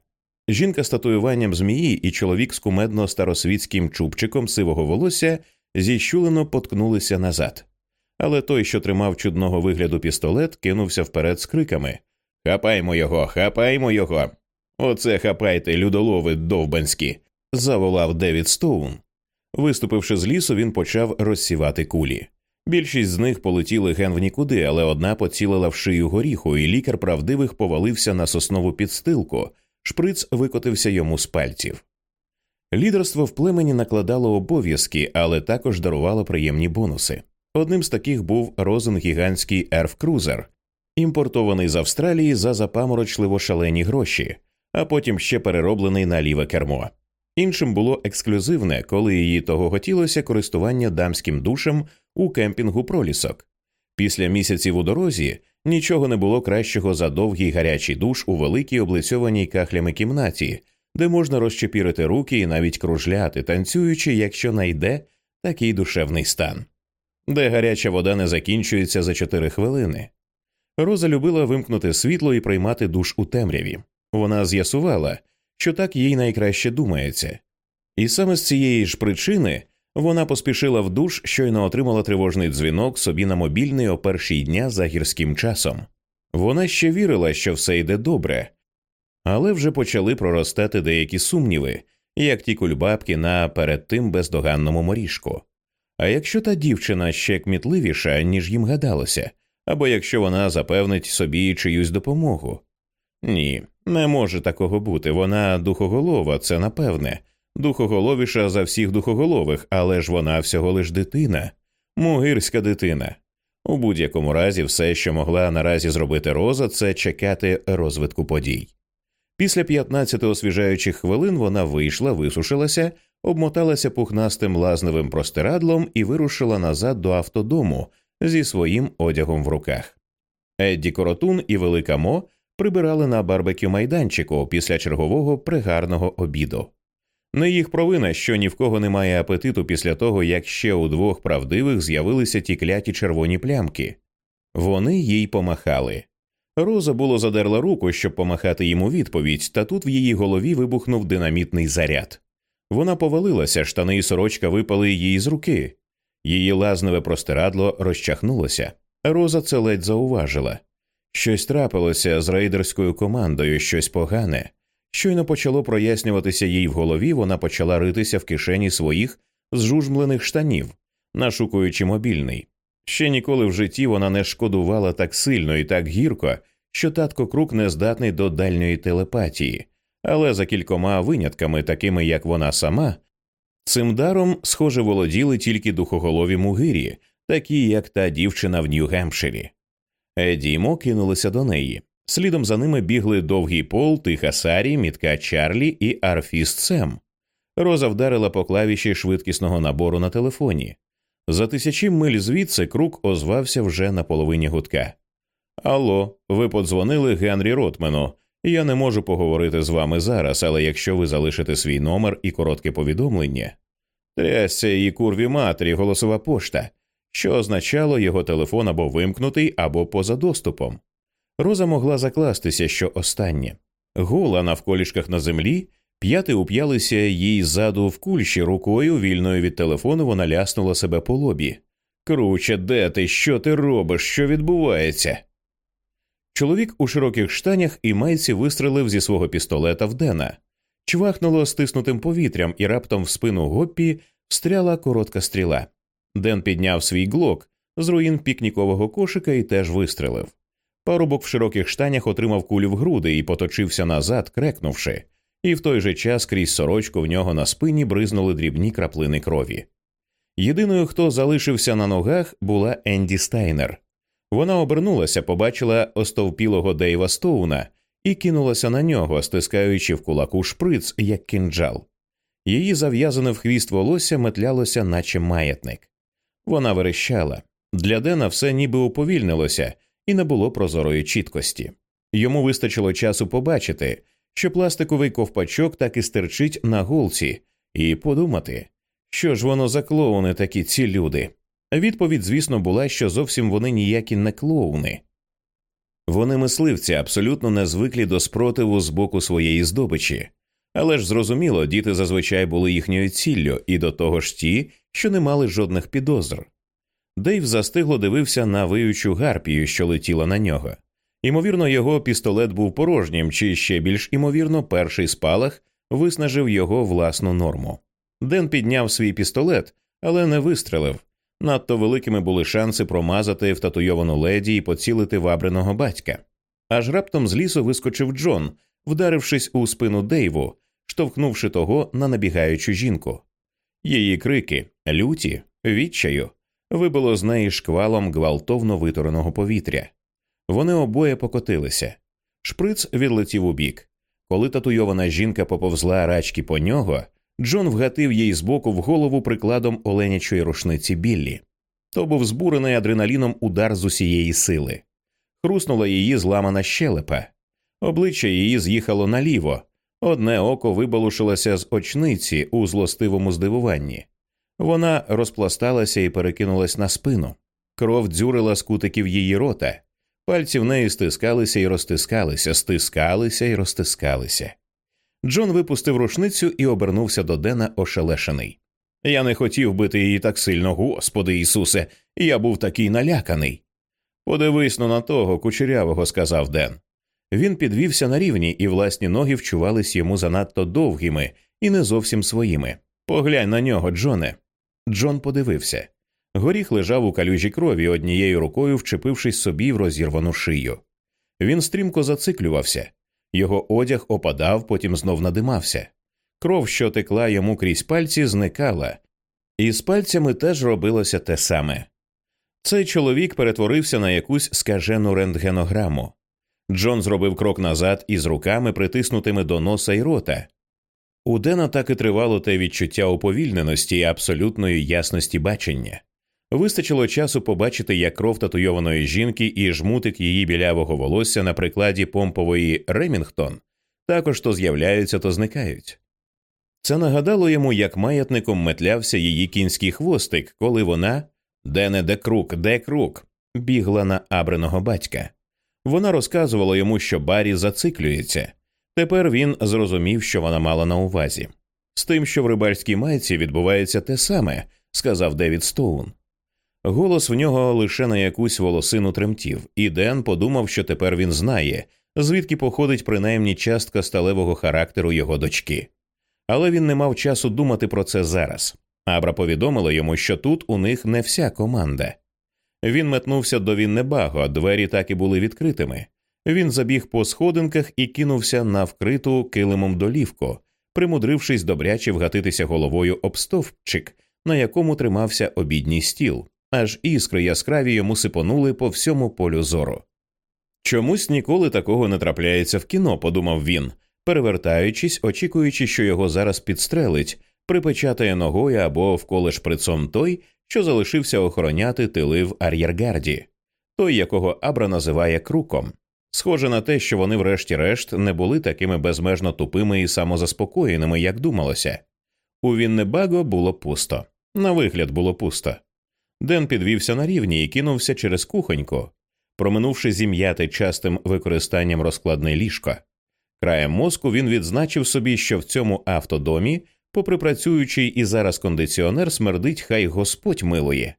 Жінка з татуюванням змії і чоловік з кумедно старосвітським чубчиком сивого волосся зіщулено поткнулися назад. Але той, що тримав чудного вигляду пістолет, кинувся вперед з криками Хапаймо його, хапаймо його. Оце хапайте, людолови довбанські. заволав Девід Стоун. Виступивши з лісу, він почав розсівати кулі. Більшість з них полетіли ген в нікуди, але одна поцілила в шию горіху, і лікар правдивих повалився на соснову підстилку, шприц викотився йому з пальців. Лідерство в племені накладало обов'язки, але також дарувало приємні бонуси. Одним з таких був розен гігантський ерф крузер, імпортований з Австралії за запаморочливо шалені гроші, а потім ще перероблений на ліве кермо. Іншим було ексклюзивне, коли її того хотілося користування дамським душем у кемпінгу пролісок. Після місяців у дорозі нічого не було кращого за довгий гарячий душ у великій облицьованій кахлями кімнаті, де можна розчепірити руки і навіть кружляти, танцюючи, якщо найде такий душевний стан, де гаряча вода не закінчується за чотири хвилини. Роза любила вимкнути світло і приймати душ у темряві. Вона з'ясувала, що так їй найкраще думається. І саме з цієї ж причини вона поспішила в душ, щойно отримала тривожний дзвінок собі на мобільний о першій дня за гірським часом. Вона ще вірила, що все йде добре, але вже почали проростати деякі сумніви, як ті кульбабки на перед тим бездоганному моріжку. А якщо та дівчина ще кмітливіша, ніж їм гадалося, або якщо вона запевнить собі чиюсь допомогу, ні, не може такого бути. Вона духоголова, це напевне, духоголовіша за всіх духоголових, але ж вона всього лиш дитина, мугирська дитина. У будь-якому разі, все, що могла наразі зробити Роза, це чекати розвитку подій. Після 15 освіжаючих хвилин вона вийшла, висушилася, обмоталася пухнастим лазневим простирадлом і вирушила назад до автодому зі своїм одягом в руках. Едді Коротун і Велика Мо прибирали на барбекю майданчику після чергового пригарного обіду. Не їх провина, що ні в кого немає апетиту після того, як ще у двох правдивих з'явилися ті кляті червоні плямки. Вони їй помахали. Роза було задерла руку, щоб помахати йому відповідь, та тут в її голові вибухнув динамітний заряд. Вона повалилася, штани і сорочка випали їй з руки. Її лазневе простирадло розчахнулося. Роза це ледь зауважила. Щось трапилося з рейдерською командою, щось погане. Щойно почало прояснюватися їй в голові, вона почала ритися в кишені своїх зжужмлених штанів, нашукуючи мобільний. Ще ніколи в житті вона не шкодувала так сильно і так гірко, що татко крук не здатний до дальньої телепатії, але за кількома винятками, такими як вона сама, цим даром, схоже, володіли тільки духоголові мугирі, такі як та дівчина в Нью-Гемпширі. Едімо кинулися до неї. Слідом за ними бігли довгий пол, тиха Сарі, мітка Чарлі і Арфіст Сем. Роза вдарила по клавіші швидкісного набору на телефоні. За тисячі миль звідси крук озвався вже на половині гудка. Алло, ви подзвонили Генрі Ротмену. Я не можу поговорити з вами зараз, але якщо ви залишите свій номер і коротке повідомлення, трясся її курві матері голосова пошта, що означало його телефон або вимкнутий, або поза доступом. Роза могла закластися, що останнє. Гола навколішках на землі, п'яти уп'ялися їй ззаду в кульші рукою, вільною від телефону, вона ляснула себе по лобі. Круче, де ти? Що ти робиш? Що відбувається? Чоловік у широких штанях і майці вистрелив зі свого пістолета в Дена. Чвахнуло стиснутим повітрям, і раптом в спину гоппі встряла коротка стріла. Ден підняв свій глок з руїн пікнікового кошика і теж вистрелив. Парубок в широких штанях отримав кулю в груди і поточився назад, крекнувши, і в той же час крізь сорочку в нього на спині бризнули дрібні краплини крові. Єдиною, хто залишився на ногах, була Енді Стайнер. Вона обернулася, побачила остовпілого Дейва Стоуна і кинулася на нього, стискаючи в кулаку шприц, як кинджал. Її зав'язане в хвіст волосся метлялося, наче маятник. Вона верещала. Для Дена все ніби уповільнилося і не було прозорої чіткості. Йому вистачило часу побачити, що пластиковий ковпачок так і стерчить на голці, і подумати, що ж воно за клоуни такі ці люди. Відповідь, звісно, була, що зовсім вони ніякі не клоуни. Вони мисливці абсолютно не звиклі до спротиву з боку своєї здобичі, але ж зрозуміло, діти зазвичай були їхньою ціллю, і до того ж ті, що не мали жодних підозр. Дейв застигло дивився на виючу гарпію, що летіла на нього. Ймовірно, його пістолет був порожнім, чи ще більш імовірно, перший спалах виснажив його власну норму. Ден підняв свій пістолет, але не вистрелив. Надто великими були шанси промазати в татуйовану леді і поцілити вабреного батька. Аж раптом з лісу вискочив Джон, вдарившись у спину Дейву, штовхнувши того на набігаючу жінку. Її крики, люті, відчаю, вибило з неї шквалом гвалтовно витореного повітря. Вони обоє покотилися. Шприц відлетів у бік. Коли татуйована жінка поповзла рачки по нього, Джон вгатив їй збоку в голову прикладом оленячої рушниці Біллі. То був збурений адреналіном удар з усієї сили. Хруснула її зламана щелепа. Обличчя її з'їхало наліво, одне око вибалушилося з очниці у злостивому здивуванні. Вона розпласталася і перекинулась на спину. Кров дзюрила з кутиків її рота, пальці в неї стискалися і розтискалися, стискалися і розтискалися. Джон випустив рушницю і обернувся до Дена ошелешений. Я не хотів бити її так сильно, Господи Ісусе, я був такий наляканий. Подивись но на того кучерявого, сказав Ден. Він підвівся на рівні, і власні ноги вчувались йому занадто довгими і не зовсім своїми. Поглянь на нього, Джоне. Джон подивився. Горіх лежав у калюжі крові, однією рукою вчепившись собі в розірвану шию. Він стрімко зациклювався. Його одяг опадав, потім знов надимався. Кров, що текла йому крізь пальці, зникала, і з пальцями теж робилося те саме. Цей чоловік перетворився на якусь скажену рентгенограму. Джон зробив крок назад із руками, притиснутими до носа й рота. У Дена так і тривало те відчуття уповільненості і абсолютної ясності бачення. Вистачило часу побачити, як кров татуйованої жінки і жмутик її білявого волосся на прикладі помпової Ремінгтон також то з'являються, то зникають. Це нагадало йому, як маятником метлявся її кінський хвостик, коли вона де не де крук, де крук, бігла на абреного батька. Вона розказувала йому, що Баррі зациклюється. Тепер він зрозумів, що вона мала на увазі. З тим, що в рибальській майці відбувається те саме, сказав Девід Стоун. Голос в нього лише на якусь волосину тремтів, і Ден подумав, що тепер він знає, звідки походить принаймні частка сталевого характеру його дочки. Але він не мав часу думати про це зараз. Абра повідомила йому, що тут у них не вся команда. Він метнувся до Віннебаго, двері так і були відкритими. Він забіг по сходинках і кинувся на вкриту килимом долівку, примудрившись добряче вгатитися головою об стовпчик, на якому тримався обідній стіл, аж іскри яскраві йому сипонули по всьому полю зору. Чомусь ніколи такого не трапляється в кіно, подумав він, перевертаючись, очікуючи, що його зараз підстрелить, припечатає ногою або вколе шприцом той, що залишився охороняти тили в ар'єргарді, той, якого Абра називає круком. Схоже на те, що вони, врешті-решт, не були такими безмежно тупими і самозаспокоєними, як думалося. У Віннебаго було пусто, на вигляд було пусто. Ден підвівся на рівні і кинувся через кухоньку, проминувши зім'яти частим використанням розкладне ліжко. Краєм мозку він відзначив собі, що в цьому автодомі, попри працюючий і зараз кондиціонер, смердить хай Господь милує.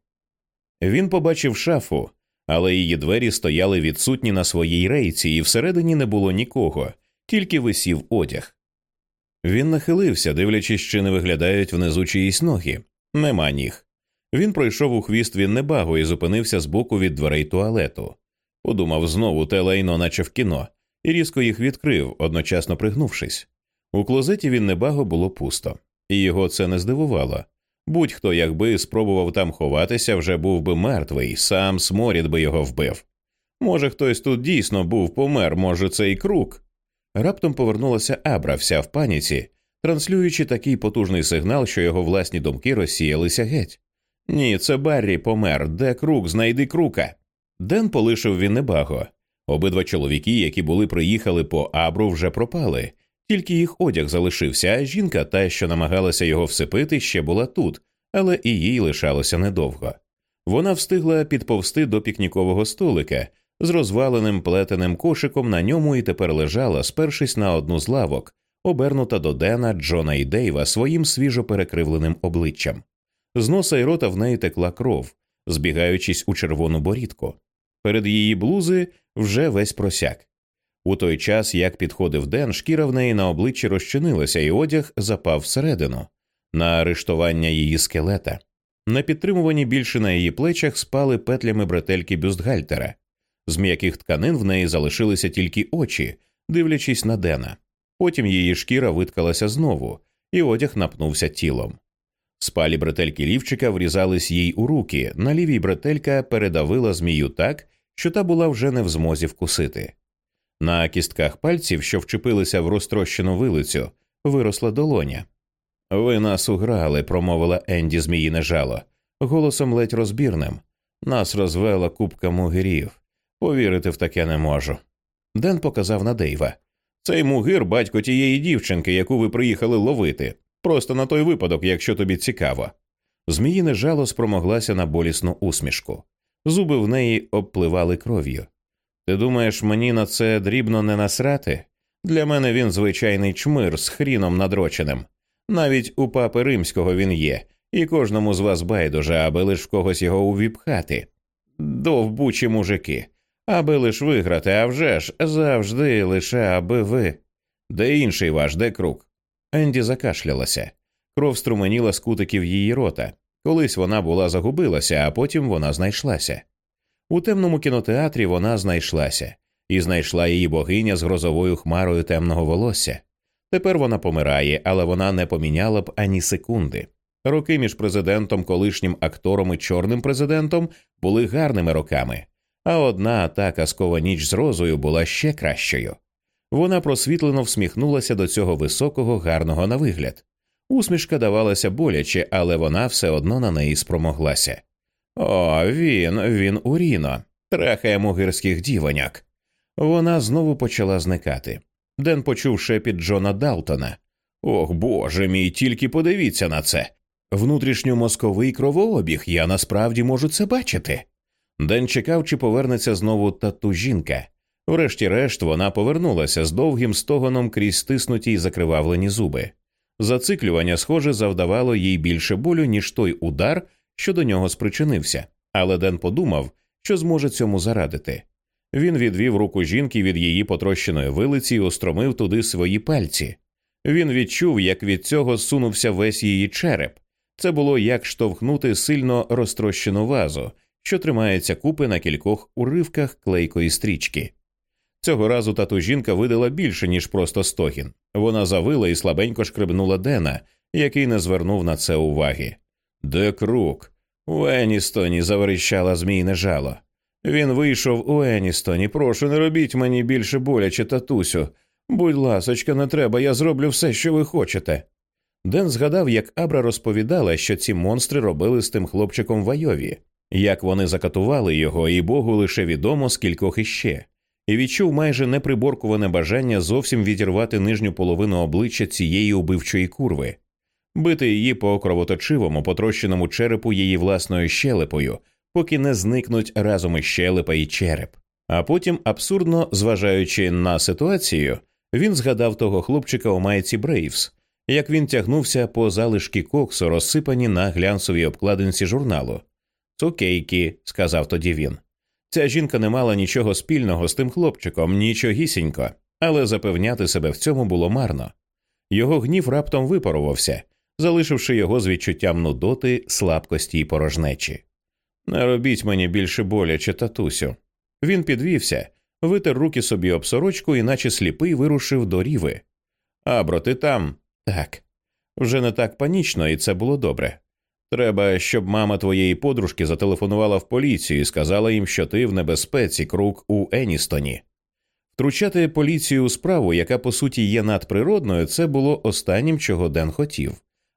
Він побачив шафу, але її двері стояли відсутні на своїй рейці, і всередині не було нікого, тільки висів одяг. Він нахилився, дивлячись, чи не виглядають внизу чиїсь ноги. Нема ніг. Він пройшов у хвіст Віннебагу і зупинився збоку від дверей туалету. Подумав знову те лайно, наче в кіно, і різко їх відкрив, одночасно пригнувшись. У клозеті Віннебаго було пусто, і його це не здивувало. Будь-хто, якби спробував там ховатися, вже був би мертвий, сам сморід би його вбив. Може, хтось тут дійсно був помер, може, це і круг. Раптом повернулася Абра вся в паніці, транслюючи такий потужний сигнал, що його власні думки розсіялися геть. Ні, це Баррі помер, де круг, знайди крука. Ден полишив Віннебаго. Обидва чоловіки, які були приїхали по Абру, вже пропали, тільки їх одяг залишився, а жінка, та, що намагалася його всипити, ще була тут, але і їй лишалося недовго. Вона встигла підповсти до пікнікового столика з розваленим плетеним кошиком на ньому і тепер лежала, спершись на одну з лавок, обернута до Дена, Джона і Дейва своїм свіжо перекривленим обличчям. З носа й рота в неї текла кров, збігаючись у червону борідку. Перед її блузи вже весь просяк. У той час, як підходив Ден, шкіра в неї на обличчі розчинилася, і одяг запав всередину, на арештування її скелета. На підтримувані більше на її плечах спали петлями бретельки бюстгальтера. З м'яких тканин в неї залишилися тільки очі, дивлячись на Дена. Потім її шкіра виткалася знову, і одяг напнувся тілом. Спалі бретельки лівчика врізались їй у руки, на лівій бретелька передавила змію так, що та була вже не в змозі вкусити. На кістках пальців, що вчепилися в розтрощену вилицю, виросла долоня. Ви нас уграли, промовила Енді Зміїне жало, голосом ледь розбірним. Нас розвела купка мугирів. Повірити в таке не можу. Ден показав на Дейва. Цей мугир батько тієї дівчинки, яку ви приїхали ловити, просто на той випадок, якщо тобі цікаво. Зміїне жало спромоглася на болісну усмішку. Зуби в неї обпливали кров'ю. Ти думаєш, мені на це дрібно не насрати? Для мене він звичайний чмир з хріном надроченим. Навіть у папи римського він є, і кожному з вас байдуже, аби лиш в когось його увіпхати. Довбучі мужики, аби лиш виграти, а вже ж завжди лише аби ви. Де інший ваш, де круг? Енді закашлялася. Кров струменіла з кутиків її рота. Колись вона була загубилася, а потім вона знайшлася. У темному кінотеатрі вона знайшлася, і знайшла її богиня з грозовою хмарою темного волосся. Тепер вона помирає, але вона не поміняла б ані секунди. Роки між президентом, колишнім актором і чорним президентом були гарними роками, а одна та казкова ніч з розою була ще кращою. Вона просвітлено всміхнулася до цього високого, гарного на вигляд. Усмішка давалася боляче, але вона все одно на неї спромоглася. О, він, він Уріно, трахає мугирських дівоняк. Вона знову почала зникати. Ден почув шепіт Джона Далтона. Ох боже мій, тільки подивіться на це. Внутрішньомозковий кровообіг, я насправді можу це бачити. Ден чекав, чи повернеться знову тату жінка. Врешті-решт, вона повернулася з довгим стогоном крізь стиснуті й закривавлені зуби. Зациклювання, схоже, завдавало їй більше болю, ніж той удар, що до нього спричинився, але Ден подумав, що зможе цьому зарадити. Він відвів руку жінки від її потрощеної вилиці і остромив туди свої пальці. Він відчув, як від цього сунувся весь її череп. Це було як штовхнути сильно розтрощену вазу, що тримається купи на кількох уривках клейкої стрічки. Цього разу тату жінка видала більше, ніж просто стогін. Вона завила і слабенько шкребнула Дена, який не звернув на це уваги. Де крук? У Еністоні заверещала змійне жало. Він вийшов у Еністоні. Прошу, не робіть мені більше боляче, татусю. Будь ласочка, не треба, я зроблю все, що ви хочете. Ден згадав, як Абра розповідала, що ці монстри робили з тим хлопчиком в Айові, як вони закатували його, і Богу лише відомо скількох іще, і відчув майже неприборкуване бажання зовсім відірвати нижню половину обличчя цієї убивчої курви, бити її по кровоточивому, потрощеному черепу її власною щелепою, поки не зникнуть разом і щелепа і череп. А потім, абсурдно зважаючи на ситуацію, він згадав того хлопчика у майці Брейвс, як він тягнувся по залишки коксу, розсипані на глянцевій обкладинці журналу. Цукейки, сказав тоді він. Ця жінка не мала нічого спільного з тим хлопчиком, нічогісінько, але запевняти себе в цьому було марно. Його гнів раптом випарувався, залишивши його з відчуттям нудоти, слабкості і порожнечі. Не робіть мені більше боляче, татусю. Він підвівся, витер руки собі об сорочку, і наче сліпий вирушив до ріви. Абро, ти там? Так. Вже не так панічно, і це було добре. Треба, щоб мама твоєї подружки зателефонувала в поліцію і сказала їм, що ти в небезпеці круг у Еністоні. Втручати поліцію у справу, яка по суті є надприродною, це було останнім, чого Ден хотів,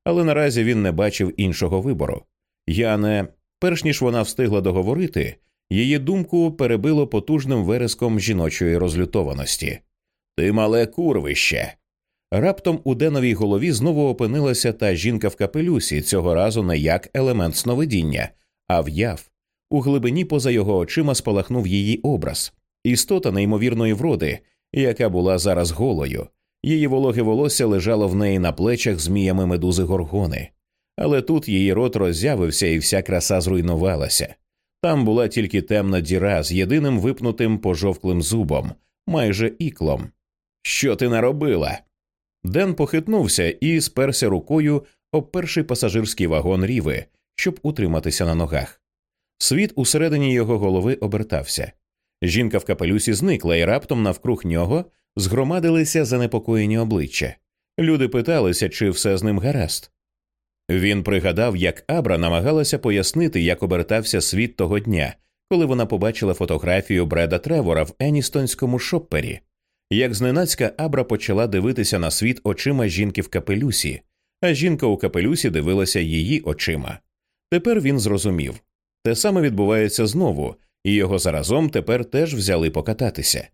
але наразі він не бачив іншого вибору. Я не, перш ніж вона встигла договорити, її думку перебило потужним вереском жіночої розлютованості. Ти мале курвище. Раптом у Деновій голові знову опинилася та жінка в капелюсі, цього разу не як елемент сновидіння, а в'яв. У глибині поза його очима спалахнув її образ, істота неймовірної вроди, яка була зараз голою. Її вологе волосся лежало в неї на плечах зміями медузи горгони, але тут її рот роззявився і вся краса зруйнувалася. Там була тільки темна діра з єдиним випнутим пожовклим зубом, майже іклом. Що ти наробила? Ден похитнувся і сперся рукою об перший пасажирський вагон ріви, щоб утриматися на ногах. Світ усередині його голови обертався. Жінка в капелюсі зникла, і раптом навкруг нього згромадилися занепокоєні обличчя. Люди питалися, чи все з ним гаразд. Він пригадав, як Абра намагалася пояснити, як обертався світ того дня, коли вона побачила фотографію Бреда Тревора в Еністонському шоппері. Як зненацька Абра почала дивитися на світ очима жінки в капелюсі, а жінка у капелюсі дивилася її очима. Тепер він зрозумів те саме відбувається знову, і його заразом тепер теж взяли покататися.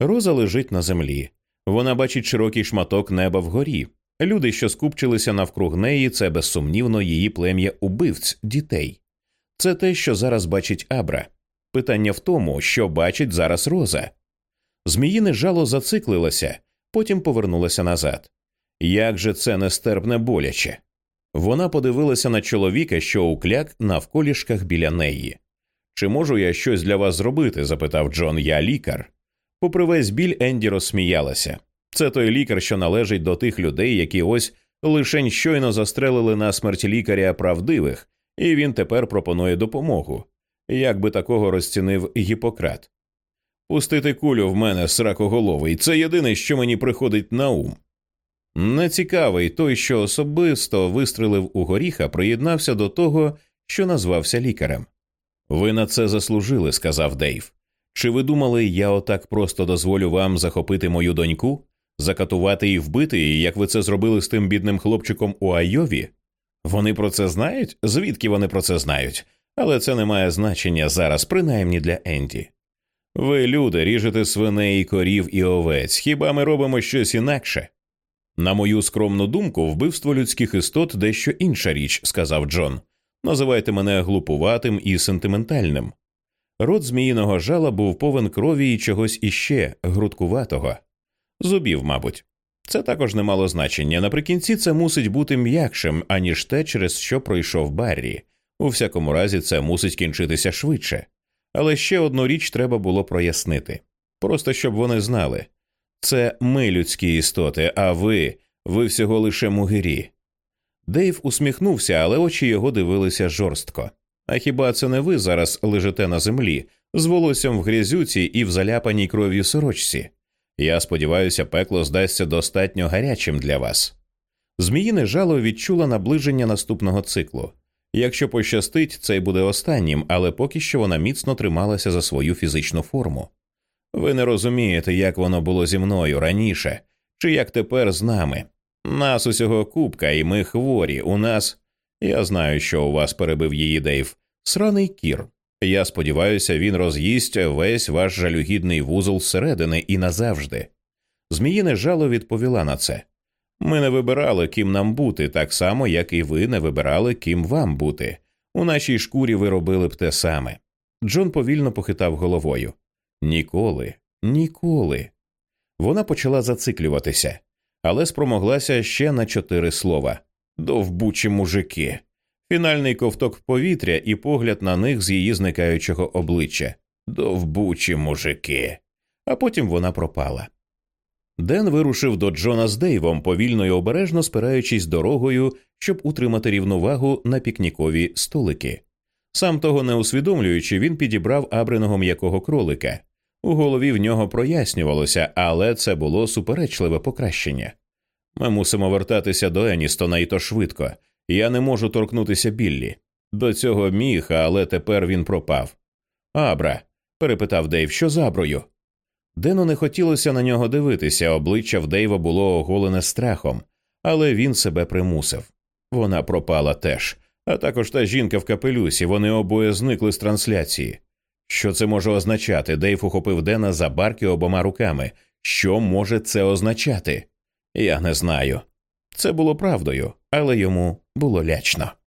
Роза лежить на землі. Вона бачить широкий шматок неба вгорі. Люди, що скупчилися навкруг неї, це безсумнівно її плем'я убивць, дітей. Це те, що зараз бачить Абра. Питання в тому, що бачить зараз Роза. Зміїне жало зациклилося, потім повернулося назад. Як же це нестерпне боляче? Вона подивилася на чоловіка, що укляк навколішках біля неї. Чи можу я щось для вас зробити? запитав Джон. Я лікар. Попри весь біль, Енді розсміялася. Це той лікар, що належить до тих людей, які ось лишень щойно застрелили на смерть лікаря правдивих, і він тепер пропонує допомогу. Як би такого розцінив Гіппократ? Пустити кулю в мене сракоголовий це єдине, що мені приходить на ум. Нецікавий той, що особисто вистрелив у горіха, приєднався до того, що назвався лікарем. Ви на це заслужили, сказав Дейв. Чи ви думали, я отак просто дозволю вам захопити мою доньку, закатувати і вбити її, як ви це зробили з тим бідним хлопчиком у Айові? Вони про це знають? Звідки вони про це знають? Але це не має значення зараз, принаймні для Енді. Ви, люди, ріжете свиней, корів і овець. Хіба ми робимо щось інакше? На мою скромну думку, вбивство людських істот дещо інша річ, сказав Джон. Називайте мене глупуватим і сентиментальним. Рот зміїного жала був повен крові і чогось іще грудкуватого. Зубів, мабуть. Це також не мало значення. Наприкінці це мусить бути м'якшим, аніж те, через що пройшов Баррі. У всякому разі, це мусить кінчитися швидше. Але ще одну річ треба було прояснити просто щоб вони знали це ми людські істоти, а ви, ви всього лише мугирі. Дейв усміхнувся, але очі його дивилися жорстко. А хіба це не ви зараз лежите на землі з волоссям в грязюці і в заляпаній кров'ю сорочці? Я сподіваюся, пекло здасться достатньо гарячим для вас. Зміїне жало відчула наближення наступного циклу. Якщо пощастить, цей буде останнім, але поки що вона міцно трималася за свою фізичну форму. Ви не розумієте, як воно було зі мною раніше, чи як тепер з нами. Нас усього купка, і ми хворі. У нас. Я знаю, що у вас перебив її Дейв. Сраний кір. Я сподіваюся, він роз'їсть весь ваш жалюгідний вузол зсередини і назавжди. Зміїне жало відповіла на це. Ми не вибирали, ким нам бути, так само, як і ви не вибирали, ким вам бути. У нашій шкурі ви робили б те саме. Джон повільно похитав головою. Ніколи, ніколи. Вона почала зациклюватися, але спромоглася ще на чотири слова довбучі мужики. Фінальний ковток повітря і погляд на них з її зникаючого обличчя. Довбучі мужики. А потім вона пропала. Ден вирушив до Джона з Дейвом, повільно й обережно спираючись дорогою, щоб утримати рівновагу на пікнікові столики. Сам того не усвідомлюючи, він підібрав абриного м'якого кролика. У голові в нього прояснювалося, але це було суперечливе покращення. Ми мусимо вертатися до Еністона і то швидко. Я не можу торкнутися Біллі. До цього міг, але тепер він пропав. Абра, перепитав Дейв, що з Аброю? Дену не хотілося на нього дивитися, обличчя в Дейва було оголене страхом, але він себе примусив. Вона пропала теж, а також та жінка в капелюсі, вони обоє зникли з трансляції. Що це може означати? Дейв ухопив Дена за барки обома руками. Що може це означати? Я не знаю. Це було правдою, але йому було лячно.